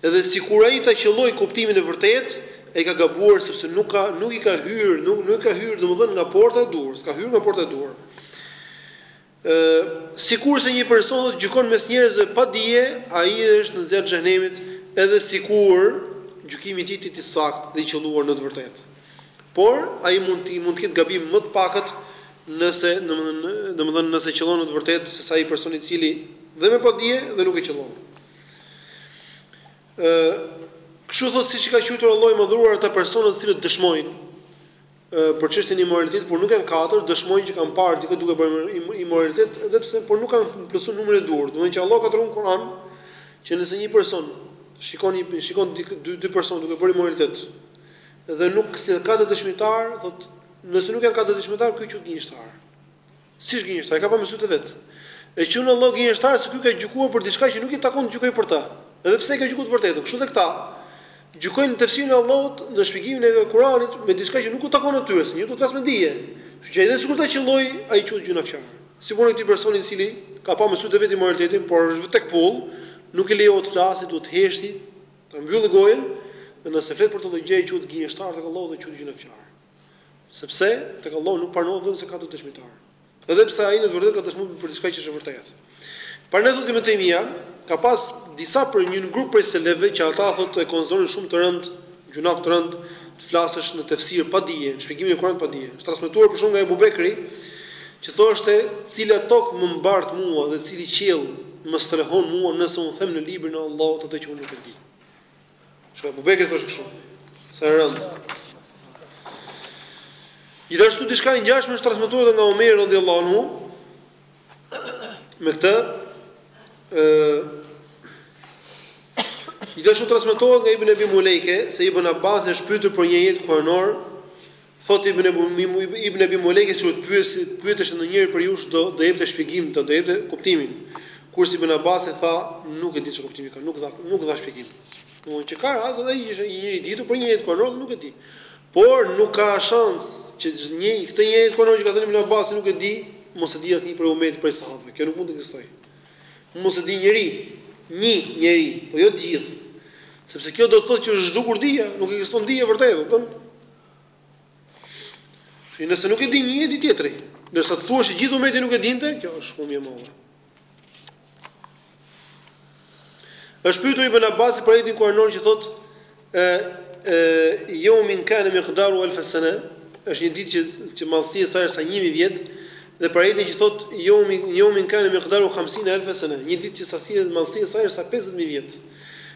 Dhe sikur ai ta qëllojë kuptimin e vërtetë, ai ka gabuar sepse nuk ka nuk i ka hyrë, nuk nuk i ka hyrë domethënë nga porta e duhur, s'ka hyrë nga porta e duhur. E, sikurse një person që gjykon mes njerëzve pa dije, ai është në zjarr të Xhehenemit, edhe sikur gjykimi i tij të jetë i saktë dhe i qëlluar në të vërtetë. Por, ai mund të mund të ketë gabim më të pakët nëse, domethënë, domethënë nëse qëllon në të vërtetë sesa ai person i cili dhe me padije dhe nuk e qëllon. E, kështu thotë siç i ka quajtur Allahu i Madhëruar ata personat të cilët dëshmojnë, për çështjen e imoralitetit, por nuk janë katër, dëshmojnë që kanë parë dikë duke bërë imoralitet, edhe pse por nuk kanë plotësuar numrin e duhur. Domethënë që Allah ka treguar në Kur'an që nëse një person shikon një shikon dy dy dy persona duke bërë imoralitet dhe nuk sjell katër dëshmitarë, thotë, nëse nuk janë katër dëshmitarë, ky quhet gënjeshtar. Siç gënjeshtra, e ka pa me sytë e vet. E quan Allahu gënjeshtar se ky ka gjykuar për diçka që nuk i takon të gjykojë për të, edhe pse e ka gjykuar të vërtetën. Kështu dhe këta, gjykojnë në tefsirin e Allahut, në shpjegimin e Kuranit, me diçka që nuk u takon atyre, se njeriu duhet të flasë me dije. Kështu që ai dhe sikur ta qëllojë, ai quhet gjynahqar. Si puna e këtij personi i cili ka pa me sytë e vet imoralitetin, por është vetëm tek, pra, nuk i lejohet të flasë, duhet të heshtë, ta mbyllë gojën, dhe nëse flet për atë lloj gjëje quhet gënjeshtar tek Allahu dhe quhet gjynahqar. Sepse, tek Allahu nuk pranohet vetëm se katër dëshmitarë. Edhe pse ai në të vërtetë ka dëshmuar për diçka që është e vërtetë. Prandaj thotë Ibn Taymija, ka pas disa prej një grup prej selefëve që ata thotë e konsiderojnë shumë të rëndë, gjynah të rëndë, të flasësh në tefsir pa dije, në shpjegimin e Kuranit pa dije. Është transmetuar për shembull nga Ebu Bekri, që thoshte, Cila tokë më mbart mua dhe cili qiell më strehon mua nëse unë them në librin e Allahut atë që unë nuk e di? Shiko, Ebu Bekri thoshte kështu. Sa e rëndë. Gjithashtu diçka e ngjashme është transmetuar edhe nga Omeri radhiyallahu anhu. Me këtë ë Gjithashtu transmetohet nga Ibn Abi Mulejke se Ibn Abbas është pyetur për një ajet kuranor Thotë Ibn Ebi Mulejke, sikur të pyeteshin ndonjëri prej jush do do jepte shpjegim, do jepte kuptimin, kurse Ibn Abasi tha, nuk e di çfarë kuptimi ka, nuk dha nuk dha shpjegim. Domthonë që ka rast edhe ai ishte një njeri i ditur, për një ajet kuranor nuk e di. Por nuk ka shans që një këtë një ajet kuranor që ka thënë Ibn Abasi nuk e di, mos e dijë asnjë prej umetit prej sahabëve. Kjo nuk mund të ekzistojë. Mos e dijë njëri, një njeri, po jo të gjithë. Sepse kjo do të thotë që është zhdukur dija, nuk ekziston dija e vërtetë, kupton? Ti nëse nuk e di një, e di tjetri. Nëse të thuash i gjithë umeti nuk e dinte, kjo është shumë e madhe. Është pyetur Ibn Abbas për ajetin kuranor që thotë e e jeumin kane mikdaruhu elfe sene, është një ditë që që madhësia e saj është sa 1000 vjet dhe për ajetin që thotë jeumin jeumin kane mikdaruhu 50 elfe sene, një ditë që sasia e madhësia e saj është sa 50000 vjet.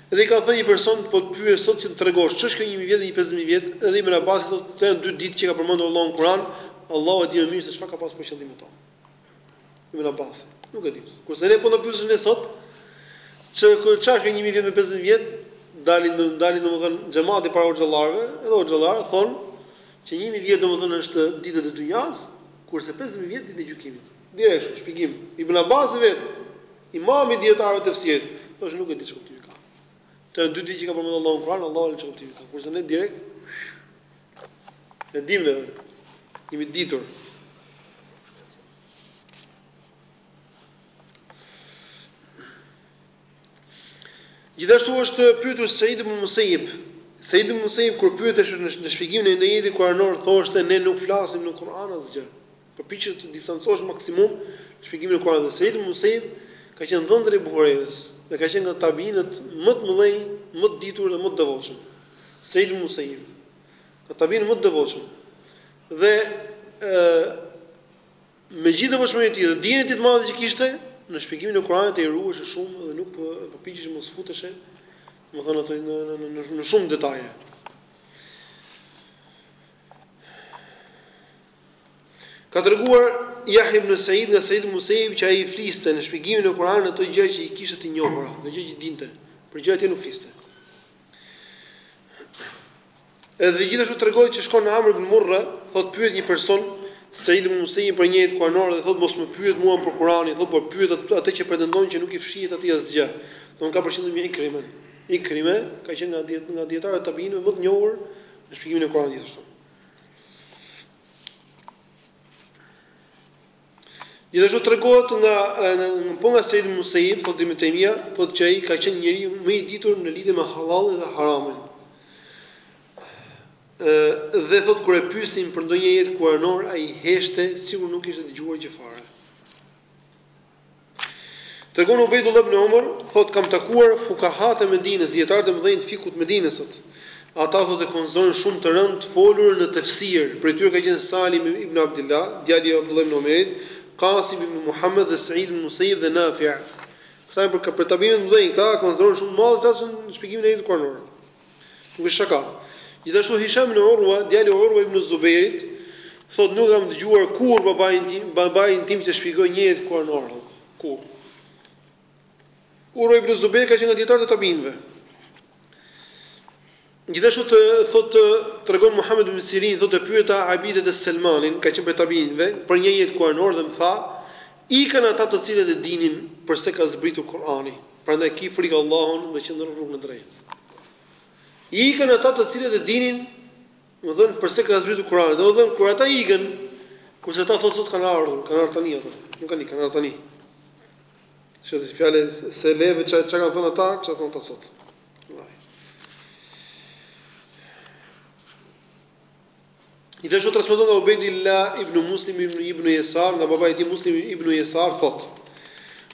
Dhe i ka thënë një person, po të pyes sot që të tregosh, ç'është kjo një mijë vjet dhe një pesëdhjetë mijë vjet, edhe Ibn Abasi thotë, këto janë dy ditë që i ka përmendur Allahu në Kur'an, Allahu e di më mirë se çfarë ka pasur për qëllim me to. Ibn Abasi, nuk e di. Kurse ne po na pyesin ne sot, ç'është kjo ç'është kjo një mijë vjet me pesëdhjetë mijë vjet, dalin do dalin domethënë xhemati para hoxhallarëve, edhe hoxhallarët thonë që një mijë vjet domethënë është ditët e dynjas, kurse pesëdhjetë mijë vjet ditët e gjykimit. Direkt, shpjegim. Ibn Abasi vetë Imami i dijetarëve të tefsirit thoshte nuk e di ç'kuptim ka. Këto janë dy ditë që ka përmendur Allahu në Kur'an, Allahu e di ç'kuptim ka. Kurse ne direkt e dimë ne. Jemi të ditur. Gjithashtu është pyetur Said ibn Musayyib. Said ibn Musayyib kur pyeteshe në shpjegimin e ndonjë ajeti kuranor thoshte ne nuk flasim në Kur'an asgjë. Përpiqeshe të distancoheshe maksimum në shpjegimin e Kuranit dhe Sa'id ibn Musejib ka qenë dhëndri i Ebu Hurejres dhe ka qenë nga Tabi'inët më të mëdhenj, më të ditur dhe më të devotshëm. Sa'id ibn Musejib, nga Tabi'inët më të devotshëm. Dhe ë me gjithë devotshmërinë e tij dhe dijen e tij të madhe që kishte, në shpjegimin e Kuranit ai ruheshe shumë dhe nuk përpiqeshe të mos futeshe, domethënë atë në në në në shumë detaje. Ka treguar Jahje ibn Seid nga Seid ibn Musejib që ai fliste në shpjegimin e Kur'anit ato gjëra që i kishte të njohura, ato gjëra që i dinte, për gjëra të tjera nuk fliste. Edhe gjithashtu tregohet që shkon nga Amr ibn Murra, thotë pyet një person Seid ibn Musejib për një ajet kuranor dhe thotë mos më pyet mua për Kur'anin, thotë po pyet atë që pretendon që nuk i fshihet atij asgjë. Dhe ka për qëllim Ikrimen. Ikrime ka qenë nga nga dijetarët e tabiinëve më të njohur në shpjegimin e Kur'anit gjithashtu. Gjithashtu tregohet nga, po nga Seid Musejib, thot Ibn Tejmije, thot që ai ka qenë njeri më i ditur në lidhe me hallallin dhe haramin. Dhe thot kur e pyesnin për ndonjë ajet kuranor, ai heshte sikur nuk kishte dëgjuar gjë fare. Tregon Ubejdullah ibn Umar, thotë, Kam takuar fukahatë e Medinës, dijetarët e mëdhenj të fikut të Medinës, thotë. Ata, thotë, e konsideronin shumë të rëndë të folurën në tefsir. Prej tyre ka qenë Salim ibn Abdillah, djali i Abdullah ibn Omerit, Kasim ibn Muhammed dhe Sa'id ibn Musejib dhe Nafi'. Këta prej tabiinëve të mëdhenj, këta e konsideronin shumë të madhe të flasin në shpjegimin e ajetit kuranor. Nuk është shaka. Gjithashtu Hisham ibn Urwa, djali i Urwa ibn Zubejrit, thotë, Nuk e kam dëgjuar kurrë babain tim, babain tim të shpjegojë një ajet kuranor. Kurrë. Urwa ibn Zubejri ka qenë nga dietarët e tabiinëve. Gjithashtu thotë tregon Muhammed ibn Sirin thotë e pyeta Abidete Selmanin, ka qenë prej tabiinëve, për një ajet kuranor dhe më tha, ikën ata të cilët e dinin përse ka zbritur Kurani. Prandaj ki frikë Allahun dhe qëndro në rrugën e drejtë. Ikën ata të cilët e dinin, domethënë, përse ka zbritur Kurani. Domethënë kur ata ikën, kurse këta thonë sot kanë ardhur, kanë ardhur tani ata. Nuk kanë ardhur tani. Këto fjalë selefëve çka çka kanë thënë ata, çka thonë ata sot. Gjithashtu transmeton nga Ubejdilah ibn Muslim ibn ibn Jesar, nga babai i tij Muslim ibn Jesar, thot,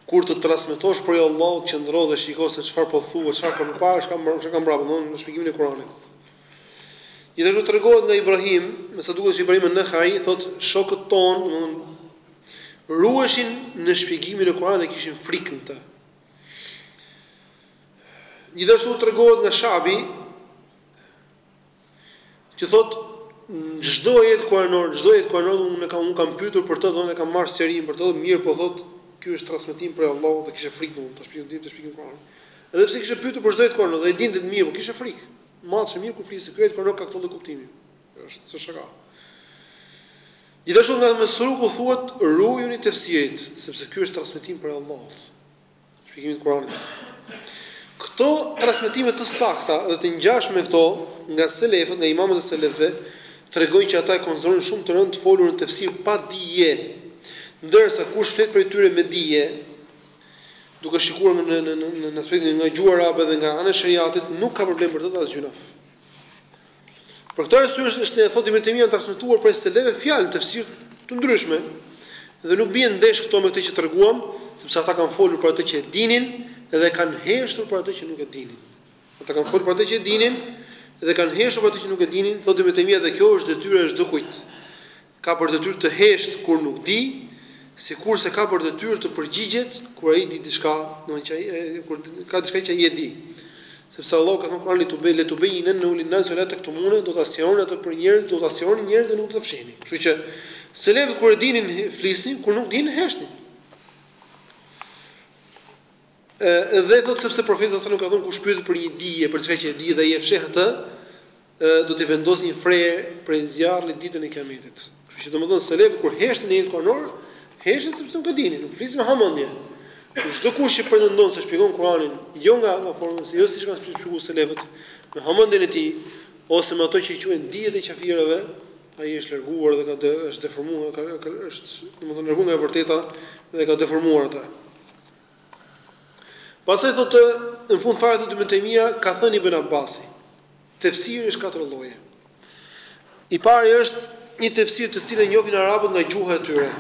kur të transmetosh prej Allahut, qëndro dhe shiko se çfarë po thua, çfarë ka më parë, çka ka mbrapa, në shpjegimin e Kuranit. Gjithashtu tregohet nga Ibrahim, me sa duket Ibrahim en-Nekhai, thot, shokët tanë ruheshin në shpjegimin e Kuranit dhe kishin frikë në të. Gjithashtu tregohet nga Shabi, Që thotë çdo ajet kuranor, çdo ajet kuranor unë kam unë kam pyetur për të dhe kam marrë tefsirin për të, mirëpo thotë ky është transmetim prej Allahut dhe kishte frikë domethënë ta shpjegonte, të shpjegonte Kur'anin. Edhe pse kishte pyetur për çdo ajet kuranor dhe e dinte mirë, por kishte frikë. Matshë mirë kur fliste ky ajet kuranor ka këtë lloj kuptimi. S'është shaka. Gjithashtu nga Mesruku thuhet ruhuni tefsirit, sepse ky është transmetim prej Allahut. Shpjegimi i Kuranit. Këto transmetime të sakta dhe të ngjashme me këto nga selefët, nga imamët e selefëve, tregojnë që ata e konsideronin shumë të rëndë të folur në tefsir pa dije, ndërsa kush flet prej tyre me dije, duke shikuar në në në në aspektin nga gjuha arabe dhe nga ana e sheriatit, nuk ka problem për të dhe as gjynaf. Për këtë arsye është është thotë Ibn Temija janë transmetuar prej selefëve fjalë tefsiri të ndryshme dhe nuk bien ndesh këto me këtë që treguam, sepse ata kanë folur për atë që e dinin dhe kanë heshtur për atë që nuk e dinin. Ata kanë folur për atë që e dinin dhe kanë heshtur për atë që nuk e dinin, thotë Ibn Temija dhe kjo është detyra e çdokujt. Ka për detyrë të heshtë kur nuk di, sikurse ka për detyrë të përgjigjet kur ai di diçka, domethënë kur ka diçka që ai e di. Sepse Allahu ka thënë në Kur'an le tube le tubeyyinunnehu lin nasi wa la taktumunehu do ta sqaroni atë për njerëzit, do ta sqaroni njerëzve e nuk do ta fshihni. Kështu që selefët kur e dinin flisnin, kur nuk dinin heshtnin. Dhe thotë sepse Profeti sallallahu alajhi wasallam ka thënë kush pyetet për një dije, për diçka që e di dhe ai e fsheh atë, do t'i vendoset një fre prej zjarri ditën e Kiametit. Kështu që domethënë selefët kur heshtnin në ajete kuranore, heshtnin sepse nuk e dinin, nuk flisin me hamendje. Çdokush që pretendon se shpjegon Kur'anin jo nga nga forma, jo siç kanë shpjeguar selefët, me hamendjen e tij ose me ato që i quajnë dijet e qafirëve, ai është larguar dhe ka de, është deformuar, ka është domethënë larguar nga e vërteta dhe ka deformuar atë. Pastaj thotë, në fund fare thotë Ibn Taymija, ka thënë Ibn Abbasi, Tefsiri është katër lloje. I pari është një tefsir të cilën e njohin arabët nga gjuha e tyre.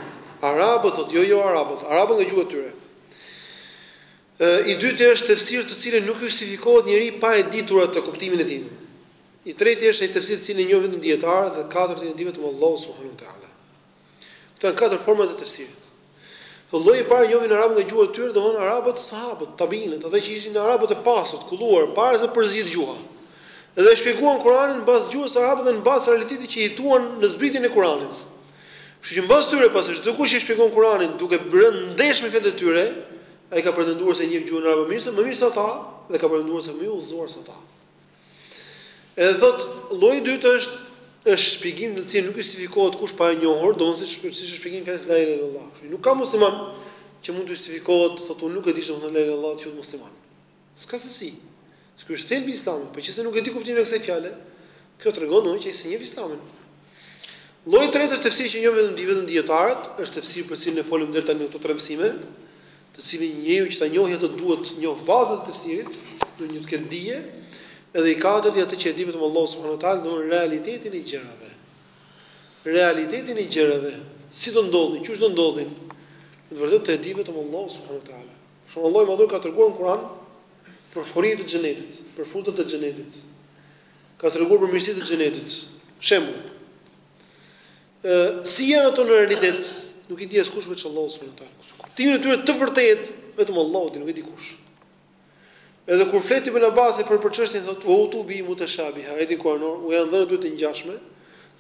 Arabët thotë, jo jo arabët, arabët nga gjuha e tyre. Ë i dyti është tefsir të cilën nuk justifikohet njeri pa e ditur atë kuptimin e tij. I treti është ai tefsir të cilin e njohin vetëm dietarët dhe katërti e di vetëm Allahu subhanahu wa taala. Këto janë katër format e tefsirit. Dhe lloji i parë e njohin arabët nga gjuha e tyre, domthonë arabët, sahabët, tabiinët, ata që ishin arabët e pastër, të kulluar, para se të përzihej gjuha. Dhe e shpjeguan Kur'anin mbas gjuhës së arabëve dhe mbas realitetit që jetuan në zbritjen e Kur'anit. Kështu që mbas tyre pasi çdokush që shpjegon Kur'anin duke rënë ndesh me fjalët e tyre, ai ka pretenduar se e njeh gjuhën arabe më mirë se më mirë se ata dhe ka pretenduar se më i udhëzuar se ata. Edhe thotë, lloji i dytë është është shpjegim në të cilin nuk justifikohet kush pa e njohur, domthonë siç siç është shpjegimi i fjalës la ilahe illallah. Nuk ka musliman që mund të justifikohet, thotë unë nuk e di ç'do të thotë la ilahe illallah dhe është musliman. S'ka se si. Ky është thelbi i Islamit, po qe se nuk e di kuptimin e kësaj fjale, kjo tregon domosdoshmë që ai s'e njeh Islamin. Lloji i tretë është tefsiri që njohin vetëm vetëm dijetarët, është tefsiri për të cilin ne folëm deri tani në këto tre mësime, të cilin njeriu që ta njohë atë duhet të njohë bazat e tefsirit, duhet njeriu të ketë dije, edhe i katërti atë që e di vetëm Allahu subhanahu wa taala, domthon realitetin e gjërave. Realitetin e gjërave, si do ndodhin, ç'u ç'do ndodhin, në të vërtetë i di vetëm Allahu subhanahu wa taala. Shumë Allahu i madhur ka treguar në Kur'an për hyritë e xhenetit, për frutat e xhenetit. Ka treguar për mirësitë e xhenetit. Shembull. Ë, si janë ato në realitet? Nuk i di askush veç Allahut subhanahu wa taala. Kuptimin e tyre të vërtetë vetëm Allahu di, nuk e di kush. Edhe kur flet Ibn Abbasi për për çështjen thotë ue utu bihi mutashabiha, ai që u janë dhënë aty të ngjashme.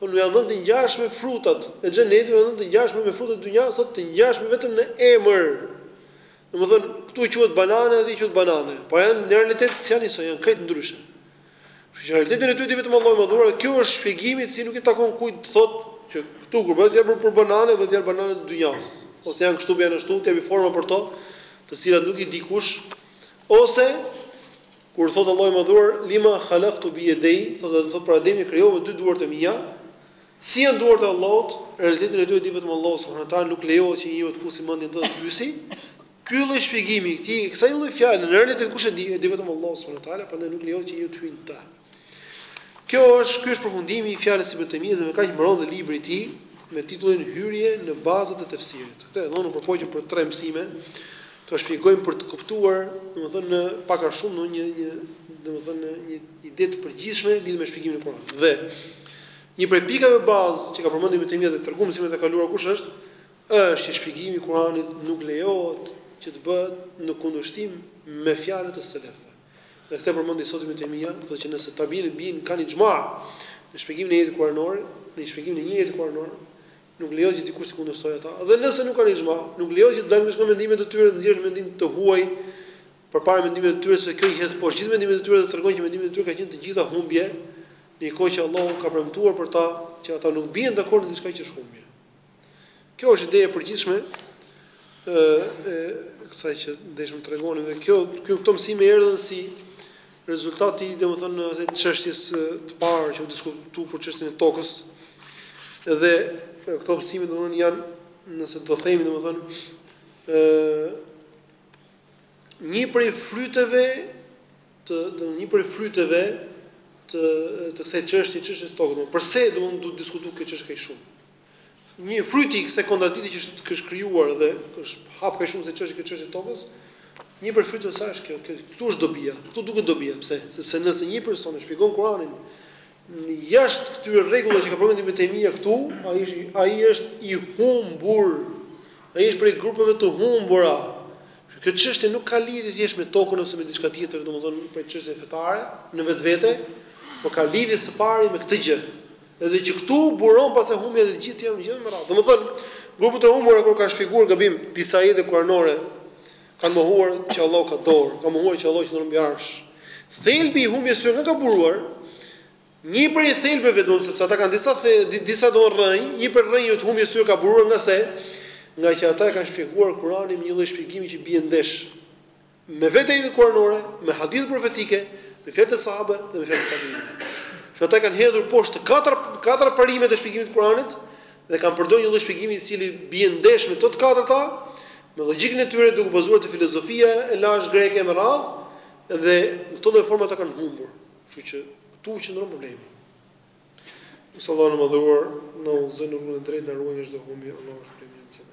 Thotë u janë dhënë të ngjashme frutat e xhenetit, u janë dhënë të ngjashme me frutat e dynjas, thotë të ngjashme vetëm në emër. Domethënë, këtu quhet banane, aty quhet banane, por janë në realitet janë iso, janë krejt ndryshe. Kështu që realitetin e tyre di vetëm Allahu i madhëruar dhe kjo është shpjegimi i cili nuk i takon kujt të thotë që këtu kur bëhet fjalë për banane bëhet fjalë banane të dynjas ose janë kështu janë ashtu të japi forma për to të cilat nuk i di kush ose kur thotë Allahu i madhëruar lima khalaqtu bi yadai thotë për Ademin krijova me dy duart e mia si janë duart e Allahut realitetin e tyre di vetëm Allahu subhanahu wa taala nuk lejohet që njeriu të fusi mendjen të pyesi Ky lloj shpjegimi i këtij, kësaj lloj fjalë, në realitet kush e di, e di vetëm Allahu subhanahu wa taala, prandaj nuk lejohet që njeriu të hyjë në ta. Kjo është, ky është përfundimi i fjalës së Ibn-Taymiyes dhe me kaq mbaron dhe libri i tij me titullin Hyrje në bazat e tefsirit. Këtë u përpoqëm për tre mësime, të shpjegojmë për të kuptuar, domethënë pak a shumë në një një domethënë në një ide të përgjithshme lidhur me shpjegimin e Kuranit. Dhe një prej pikave bazë që ka përmendur Ibn-Taymiyes dhe treguam mësimet e kaluara kush është, Është që shpjegimi i Kuranit nuk lejohet që të bëhet në kundërshtim me fjalët e selefëve. Dhe këtë e përmendi sot Ibn Taymija, thotë që nëse tabiinët bien kanë ixhma në shpjegimin e ajetit kuranor, në shpjegimin e një ajeti kuranor, nuk lejohet që dikush të kundërshtojë ata, dhe nëse nuk kanë ixhma, nuk lejohet që të dalësh nga mendimet e tyre të nxjerrësh mendim të huaj përpara mendimeve të tyre se kjo i hedh poshtë gjithë mendimet e tyre dhe tregon që mendimet e tyre kanë qenë të gjitha humbje, në një kohë që Allahu ka premtuar për ta që ata nuk bien dakord në diçka që është humbje. Kjo është ideja e përgjithshme e e kësaj që deshëm të tregonim dhe kjo këto mësime erdhën si rezultat i domethënë të çështjes së parë që u diskutu për çështjen e tokës. Dhe këto mësime domethënë janë nëse do themi domethënë ë një prej fryteve të do një prej fryteve të të kësaj çështje çështjes tokës. Përse domethënë u diskutu kjo çështje kaq shumë? Një fryt i kësaj kontradikte që është krijuar dhe është hap kaq shumë se çështje kjo çështje e tokës, një prej fryteve të saj është kjo, këtu është dobia, këtu duket dobia, pse? Sepse nëse një person e shpjegon Kuranin jashtë këtyre rregullave që ka përmendur Ibn Taymija këtu, ai është ai është i humbur, ai është prej grupeve të humbura. Kjo çështje nuk ka lidhje thjesht me tokën ose me diçka tjetër, domethënë prej çështjeve fetare në vetvete, por ka lidhje së pari me këtë gjë. Edhe që këtu buron pastaj humbja dhe të gjithë tjerat gjëra me radhë. Domethënë, grupet e humbura kur kanë shpjeguar gabim disa ajete kuranore, kanë mohuar që Allahu ka dorë, kanë mohuar që Allahu qëndron mbi arsh. Thelbi i humbjes së tyre nga ka buruar, një prej thelbeve do të sepse ata kanë disa the, disa do rrënjë, një prej rrënjëve të humbjes së tyre ka buruar nga se nga që ata e kanë shpjeguar Kur'anin me një lloj shpjegimi që bie ndesh Me vetë ajetet kuranore, me hadithe profetike, me fjalët e sahabëve dhe me fjalët e tabiinëve. Që ata kanë hedhur poshtë të katër katër parimet e shpjegimit të Kuranit dhe kanë përdorur një lloj shpjegimi i cili bie ndesh me këto të katërta, me llogjikën e tyre duke u bazuar te filozofia e lashtë greke e me radhë dhe në këtë lloj forme ata kanë humbur. Kështu që këtu qëndron problemi. Lusim Allahun e Madhëruar, të na udhëzojë në rrugën e drejtë, të na ruajë nga gjithë dhe humbja, Allah në shpëllimin e tjene.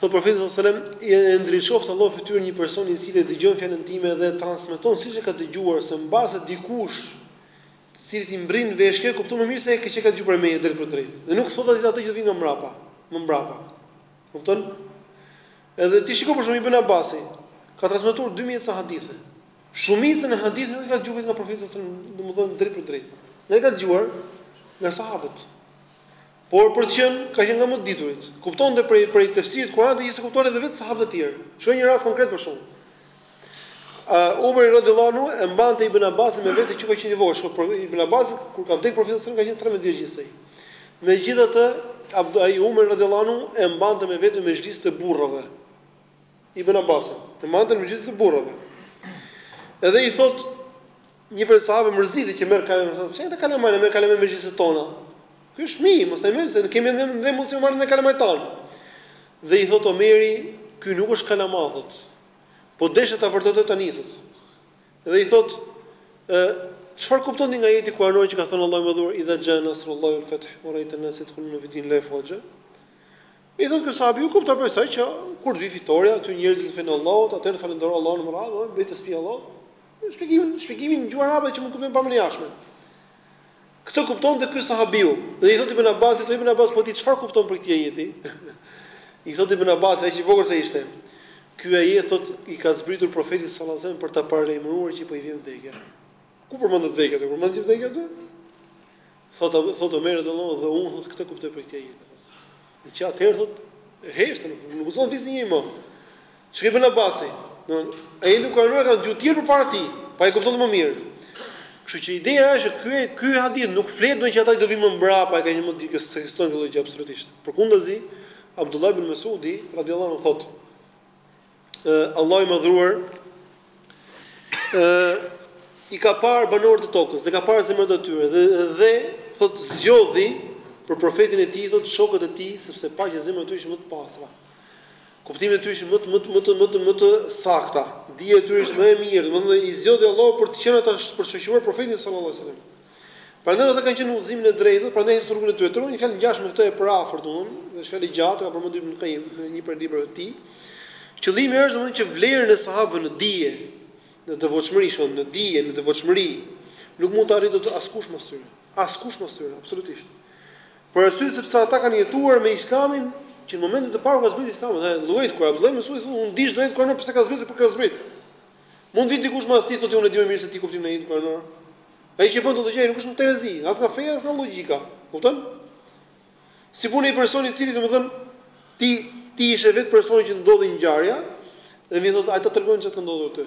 Thotë Profeti sallallahu alajhi wasallam, "E ndriçoftë Allahu fytyrën e një personi i cili e dëgjon fjalën time dhe e transmeton siç e ka dëgjuar, se mbase dikush, të cilit i mbrin vesh kjo, e kupton më mirë se ai që e ka dëgjuar prej meje drejt për drejt, dhe nuk thotë ata që vijnë nga mbrapa, më mbrapa." Kupton? Edhe ti shiko për shembull Ibn Abbasi, ka transmetuar 2000 e ca hadithe. Shumicën e haditheve nuk i ka dëgjuar nga Profeti sallallahu alajhi wasallam, domethënë drejt për drejt. Nga i ka dëgjuar? Nga sahabët. Por për të qenë, ka qenë nga më të diturit. Kuptonte prej prej tefsirit të Kuranit atë që s'e kuptonin edhe vetë sahabët e tjerë. Shohim një rast konkret për shembull. Uh, Omeri radhiyallahu anhu e mbante Ibn Abbasin me vete që ka qenë i vogël, Ibn Abbasi kur ka vdekur profeti sallallahu alajhi wasallam ka qenë 13 vjeç gjithsej. Megjithatë, ai Omeri radhiyallahu anhu e mbante me vete në mexhlis të burrave. Ibn Abbasin, e mbante në mexhlis të burrave. Edhe i thotë Një prej sahabëve mërzitet që merr kalamanë, thotë, pse këta kalamaj, na merr kalamanë në mexhliset tona. Ky është fëmijë, mos e merr, se ne kemi edhe ne mundësi të marrim edhe kalamajtë tanë. Dhe i thotë Omeri, ky nuk është kalama, thotë. Po deshte ta vërtetoj tani, thotë. Dhe i thotë, ë çfarë kuptoni nga ajeti kuranor që ka thënë Allahu i Madhëruar, idha xha nasrullahi wal fath, wa ra'aita an-nase yadkhuluna fi dinillahi afwaja? I thotë ky sahabiu, kuptoj prej saj që kur të vijë fitorja, të hyjnë njerëzit në fenë e Allahut, atëherë falëndero Allahun me radhë, ëh, bëj tasbih Allahun. Shpjegimin, shpjegimin në gjuhën arabe që mund të kuptojmë pamje e jashtme. Këtë kuptonte ky sahabiu dhe i thotë Ibn Abbasit, i thotë Ibn Abbasit, po ti çfarë kupton prej këtij ajeti? I thotë Ibn Abbas, aq i vogël sa ishte. Ky ajet thotë i ka zbritur profetit sallallahu alajhi wasallam për ta paralajmëruar që po i vjen vdekja. Ku përmendet vdekja? Ku përmendet vdekja? Thotë thotë Omer radiallahu dhe unë thotë këtë kuptoj prej këtij ajeti thotë. Dhe që atëherë thotë heshtën, nuk guxonte asnjë më. Për Ibn Abasin? Do ai nuk ka rënë ka dëgjuar tjetri përpara ti, pa e kupton më mirë. Kështu që ideja është ky ky hadith nuk flet do që ata që do vinë më mbrapa, e ka një mundësi që ekziston kjo gjë absolutisht. Përkundrazi Abdullah ibn Mesudi radiallahu anhu thotë Allahu i Madhëruar i ka parë banorët e tokës dhe ka parë zemrat e tyre dhe dhe thot zgjodhi për profetin e tij thot shokët e tij sepse pa që zemrat e tyre ishin më të pastra. Kuptimi i tyre ishte më më më më më të sakta. Dija e tyre ishte më e mirë, domethënë i zgjodhi Allahu për të qenë ata për të shoqëruar profetin sallallahu alajhi wasallam. Prandaj ata kanë qenë udhëzimin e drejtë, prandaj është rrugën e tyre. Të një fjalë ngjashme me këtë e përafërt, domthonë, është fjalë e gjatë, ka përmendur Ibn Qayyim në një prej librave të tij. Qëllimi është domthonë që vlerën e sahabëve në dije, në devotshmëri, domthonë, në dije, në devotshmëri, nuk mund të arrijë dot askush mas tyre. Askush mas tyre, absolutisht. Për arsye sepse ata kanë jetuar me Islamin që në momentin e parë ka zbritur Islami, dhe llogarit kur Abdullah ibn Mesudi thotë, unë di çdo ajet Kuranit pse ka zbritur, ku ka zbritur. Mund të vi dikush mbas tij thotë unë e di më mirë se ti kuptimin e ajetit Kuranit. Ai që bën këtë gjë nuk është në terezi, as nga feja, as nga logjika. Kupton? Si puna e personit i cili, domethënë, ti ti ishe vetë personi që ndodhi ngjarja, dhe vjen thotë, "Hajde të tregoj unë çka ka ndodhur ty."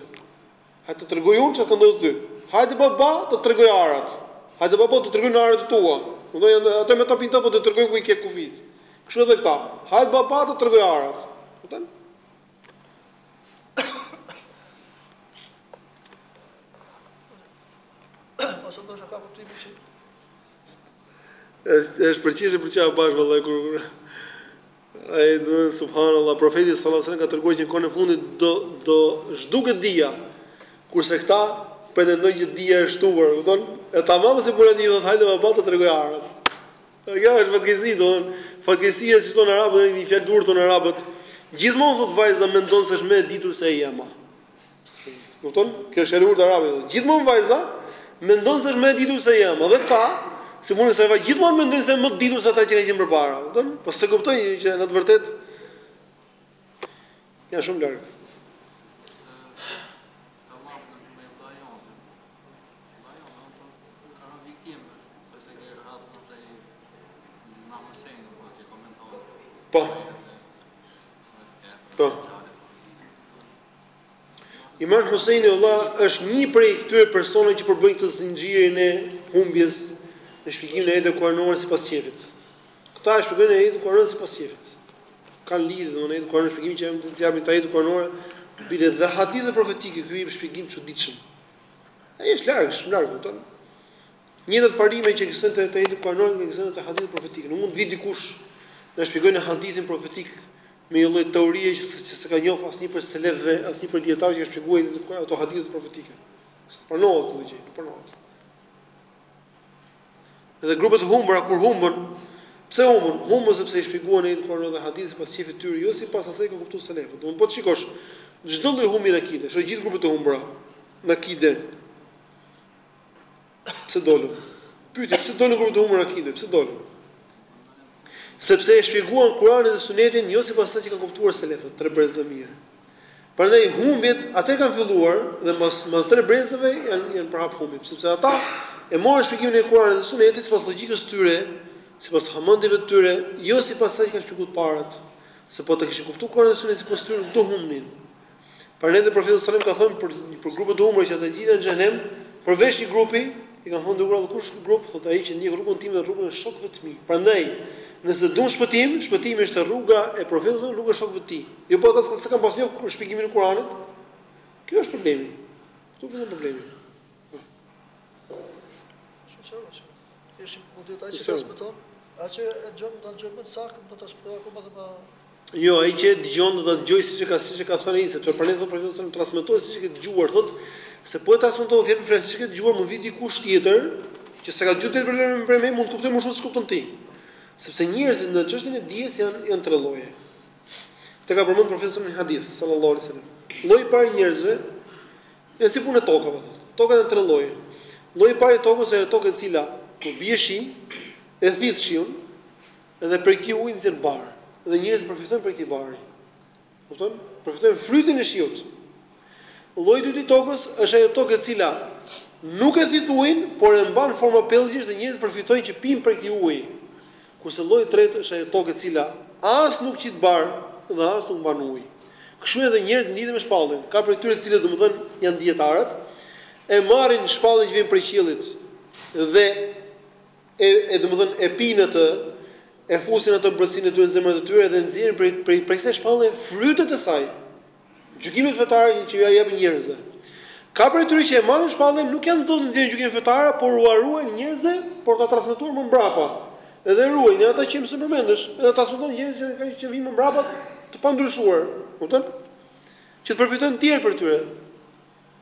Hajde të tregoj unë çka ka ndodhur ty. Hajde baba të tregoj arat. Hajde baba të tregoj unë arat e tua. Kupton? Janë ato me tapi, thotë po të tregoj ku i ke kufijtë. Kështu edhe këta. Hajde baba të tregoj arat. Kupton? Ose do të ka kuptimin se është është përgjigje për çfarë bash vallai kur ai do subhanallahu profeti sallallahu alajhi wasallam ka treguar që në kohën e fundit do do zhduket dija kurse këta pretendojnë që dija është shtuar, kupton? E tamam sikur thotë hajde baba të tregoj arat. Kjo është fatkeqësi domethënë, fatkeqësia siç thonë arabët, një fjalë të urtë thonë arabët, gjithmonë thotë vajza mendon se është më e ditur se e ëma. Kupton? Kjo është fjalë e urtë arabe. Gjithmonë vajza mendon se është më e ditur se e ëma. Dhe këta, si puna e vajzës gjithmonë mendojnë se janë më të ditur se ata që kanë qenë përpara. Kupton? Po s'e kuptojnë që në të vërtetë janë shumë larg. Po. Po. Imam Husajni Allah është një prej këtyre personave që përbëjnë këtë zinxhirin e humbjes në shpjegimin e ajeteve kuranore sipas qejfit. Këta e shpjegojnë ajetet kuranore sipas qejfit. S'ka lidhje me ajetet kuranore shpjegimi që ja japin ajeteve kuranore bile dhe hadithe profetike ky i shpjegim i çuditshëm. Ai është larg, shumë larg, kupton? Të njëjtat parime që ekzistojnë te ajetet kuranore edhe ekzistojnë te hadithet profetike. Nuk mund të vi dikush të na shpjegojë ne hadithin profetik me një lloj teorie që që s'e ka njohur asnjë prej selefëve, asnjë prej dietarëve që i ka shpjeguar ato hadithe profetike. S'pranohet kjo gjë, nuk pranohet. Dhe grupet e humbura kur humbën, pse humbën? Humbën sepse i shpjeguan Kur'anin dhe hadithin sipas qejfit tyre, jo sipas asaj që kuptuan selefët. Domthonë po t'shikosh çdo lloj humbje në akide, çdo gjithë grupet e humbura në akide. Pse dolën? Pyetja, pse dolën grupet e humbura në akide? Pse dolën? Sepse e shpjeguan Kur'anin dhe Sunetin jo sipas asaj që kanë kuptuar selefët, tre brez të mirë. Prandaj humbjet atëherë kanë filluar dhe mbas mbas tre brezave janë janë përhap humbjet, sepse ata e morën shpjegimin e Kuranit dhe Sunetit sipas logjikës së tyre, sipas hamendjeve të tyre, jo sipas asaj që kanë shpjeguar të parët. Se po ta kishin kuptuar Kuranin dhe Sunetin sipas tyre, nuk do humbnin. Prandaj dhe Profeti sallallahu alajhi wasallam ka thënë për për grupet e humbura që ata gjithë janë në xhenem, përveç një grupi, I kanë thënë Dërguar i Allahut kush ky grup, thotë ai, që ndjek rrugën time dhe rrugën e shokëve të mi. Prandaj, nëse doni shpëtim, shpëtimi është rruga e Profetit dhe rruga e shokëve të tij. Jo po ata s'e kanë pas njoh shpjegimin e Kuranit. Ky është problemi. Këtu fillon problemi. Thjesht po duhet ai që transmeton, ai që e dëgjon, do të dëgjojë më të saktë, do të transmetojë akoma dhe më Jo, ai që e dëgjon do ta dëgjojë siç e ka siç e ka thënë ai, sepse prandaj thotë Profeti transmetoje siç e ke dëgjuar thotë se po e transmeton fjalë më fjalë siç e ke dëgjuar mund t'vij dikush tjetër që s'e ka dëgjuar drejtpërdrejt prej meje mund të kuptojë më shumë se kupton ti. Sepse njerëzit në çështjen e dijes janë janë tre lloje. Këtë ka përmend Profeti në hadith sallallahu alaihi wasallam. Lloji i parë njerëzve janë si puna e tokave thotë. Toka janë tre lloje. Lloji i parë i tokës është ajo tokë e cila kur bie shi, e thith shiun, Dhe prej këtij uji nxjerr bar, dhe njerëzit përfitojnë prej këtij bari. Kupton? Përfitojnë frytin e shiut. Lloji i dytë i tokës është ajo tokë e cila nuk e thith ujin, por e mban forma pellgjesh dhe njerëzit përfitojnë që pinë prej këtij uji. Kurse lloji i tretë është ajo tokë e cila as nuk qit bar dhe as nuk mban ujë. Kështu edhe njerëzit lidhen me shpalljen. Ka prej tyre të cilët domethënë janë dijetarët, e marrin shpalljen që vjen prej qiellit dhe e e domethënë e pinë atë, e fusin atë brendësinë e tyre në zemrat e tyre dhe nxjerrin prej prej prej kësaj shpallje frytet e saj, gjykimet fetare që që ja japin njerëzve. Ka prej tyre që e marrin shpalljen, nuk janë zot të nxjerrin gjykime fetare, por ua ruajnë njerëzve për ta transmetuar më mbrapa. Edhe e ruajnë, janë ata që mësojnë përmendësh, edhe transmetojnë njerëzve që kanë që vijnë më mbrapa të pandryshuar, kupton? Që të përfitojnë të tjerë prej tyre.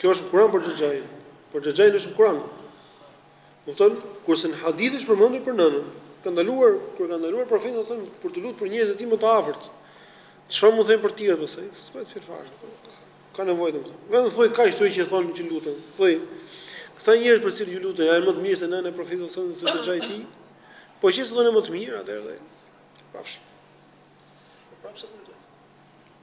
Kjo është në Kur'an për xhaxhain. Për xhaxhain është në Kur'an. Kupton? Kurse në hadith është përmendur për nënën. Ka ndaluar kur e kanë ndaluar profetin sallallahu alajhi wasallam për të lutur për njerëzit e tij më të afërt. Çfarë mund të them për të tjerë pastaj? S'po të fare. S'ka nevojë të them. Vetëm thoj kaq këtyre që thonë që lutën. Thoj këta njerëz për cilët ju luteni, janë më të mirë se nëna e profetit sallallahu alajhi wasallam se xhaxhai i tij. Po qe se janë më të mirë atëherë. Pafsh. Prapë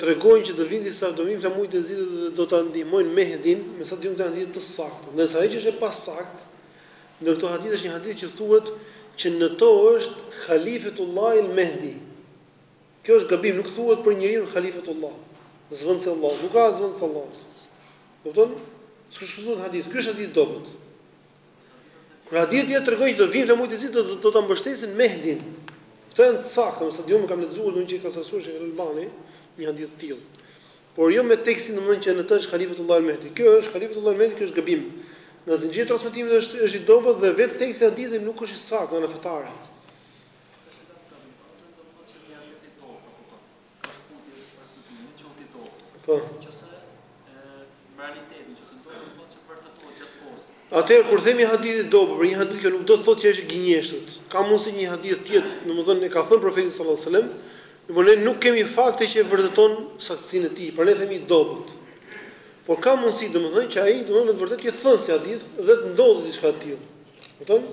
tregojnë që do vijnë disa do vijnë flamujt e zi dhe do ta ndihmojnë Mehdin, me sa diun këto janë hadithe të sakta. Ndërsa ajo që është e pasaktë në këto hadithe është një hadith që thuhet që në to është Khalifetullah el Mehdi. Kjo është gabim, nuk thuhet për njeriun Khalifetullah, zvendësi i Allahut, nuk ka zvendës të Allahut. Kupton? S'është kështu në hadith. Ky është hadith i dobët. Kur hadith tjetër tregon që do vinë flamujt e zi do do ta mbështesin Mehdin. Këto janë të sakta, me sa di un nuk kam lexuar ndonjë që ka saktësuar Sheikh Albani, një hadith të tillë. Por jo me tekstin domthonë që në të është Khalifetullah Mehdi. Kjo është Khalifetullah Mehdi, kjo është gabim. Nga zinxhiri i transmetimit është është i dobët dhe vetë teksti i hadithit nuk është i saktë nga ana fetare. Po. Atëherë kur themi hadith i dobët për një hadith kjo nuk do të thotë që është gënjeshtër. Ka mundësi një hadith tjetër, domethënë e ka thënë profeti sallallahu alajhi wasallam, por ne nuk kemi fakte që e vërteton saktësinë e tij, por ne themi i dobët. Por ka mundësi domethënë që ai domethënë në të vërtetë të jetë thënë si hadith dhe të ndodhë diçka e tillë. Kupton?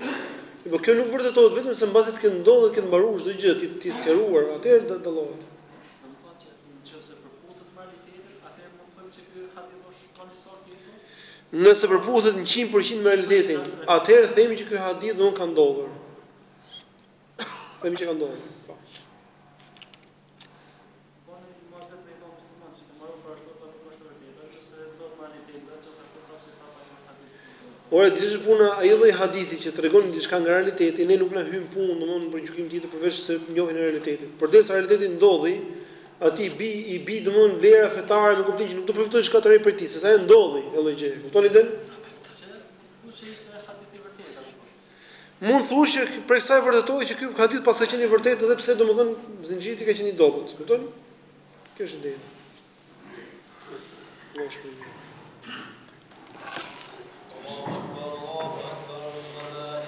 Po kjo nuk vërtetohet vetëm se mbasi të ketë ndodhur të ketë mbaruar çdo gjë, të jetë sqaruar, atëherë do të dallohet. Nëse përputhet 100% me realitetin, atëherë themi që ky hadith domthonë ka ndodhur. Themi që ka ndodhur. Bani një mazhgë prej Imam Musliman që të marrë për ashtu thotë nuk është e vërteta, nëse se reviton më anë ditë vetë ose ashtu thotë se prapa jam stabil të fundit. Ore di ç'është puna, ai lloj hadithi që tregon diçka nga realiteti, ne nuk na hyn punë, domthonë për gjykim tjetër përveç se njohjen e realitetit. Përderisa realiteti ndodhi, atij bie i bie domthonë vlera fetare me kuptimin që nuk do përfitosh diçka të re prej tij, sepse ajo ndodhi, ajo lloj gjëje. Kupton idenë? Që kush që ishte hadith i vërtetë apo? Mund të thuash që prej kësaj vërtetohet që ky hadith paska qenë i vërtetë edhe pse domethënë zinxhiri i tij ka qenë i dobët. Kupton? Kjo është ideja. Mos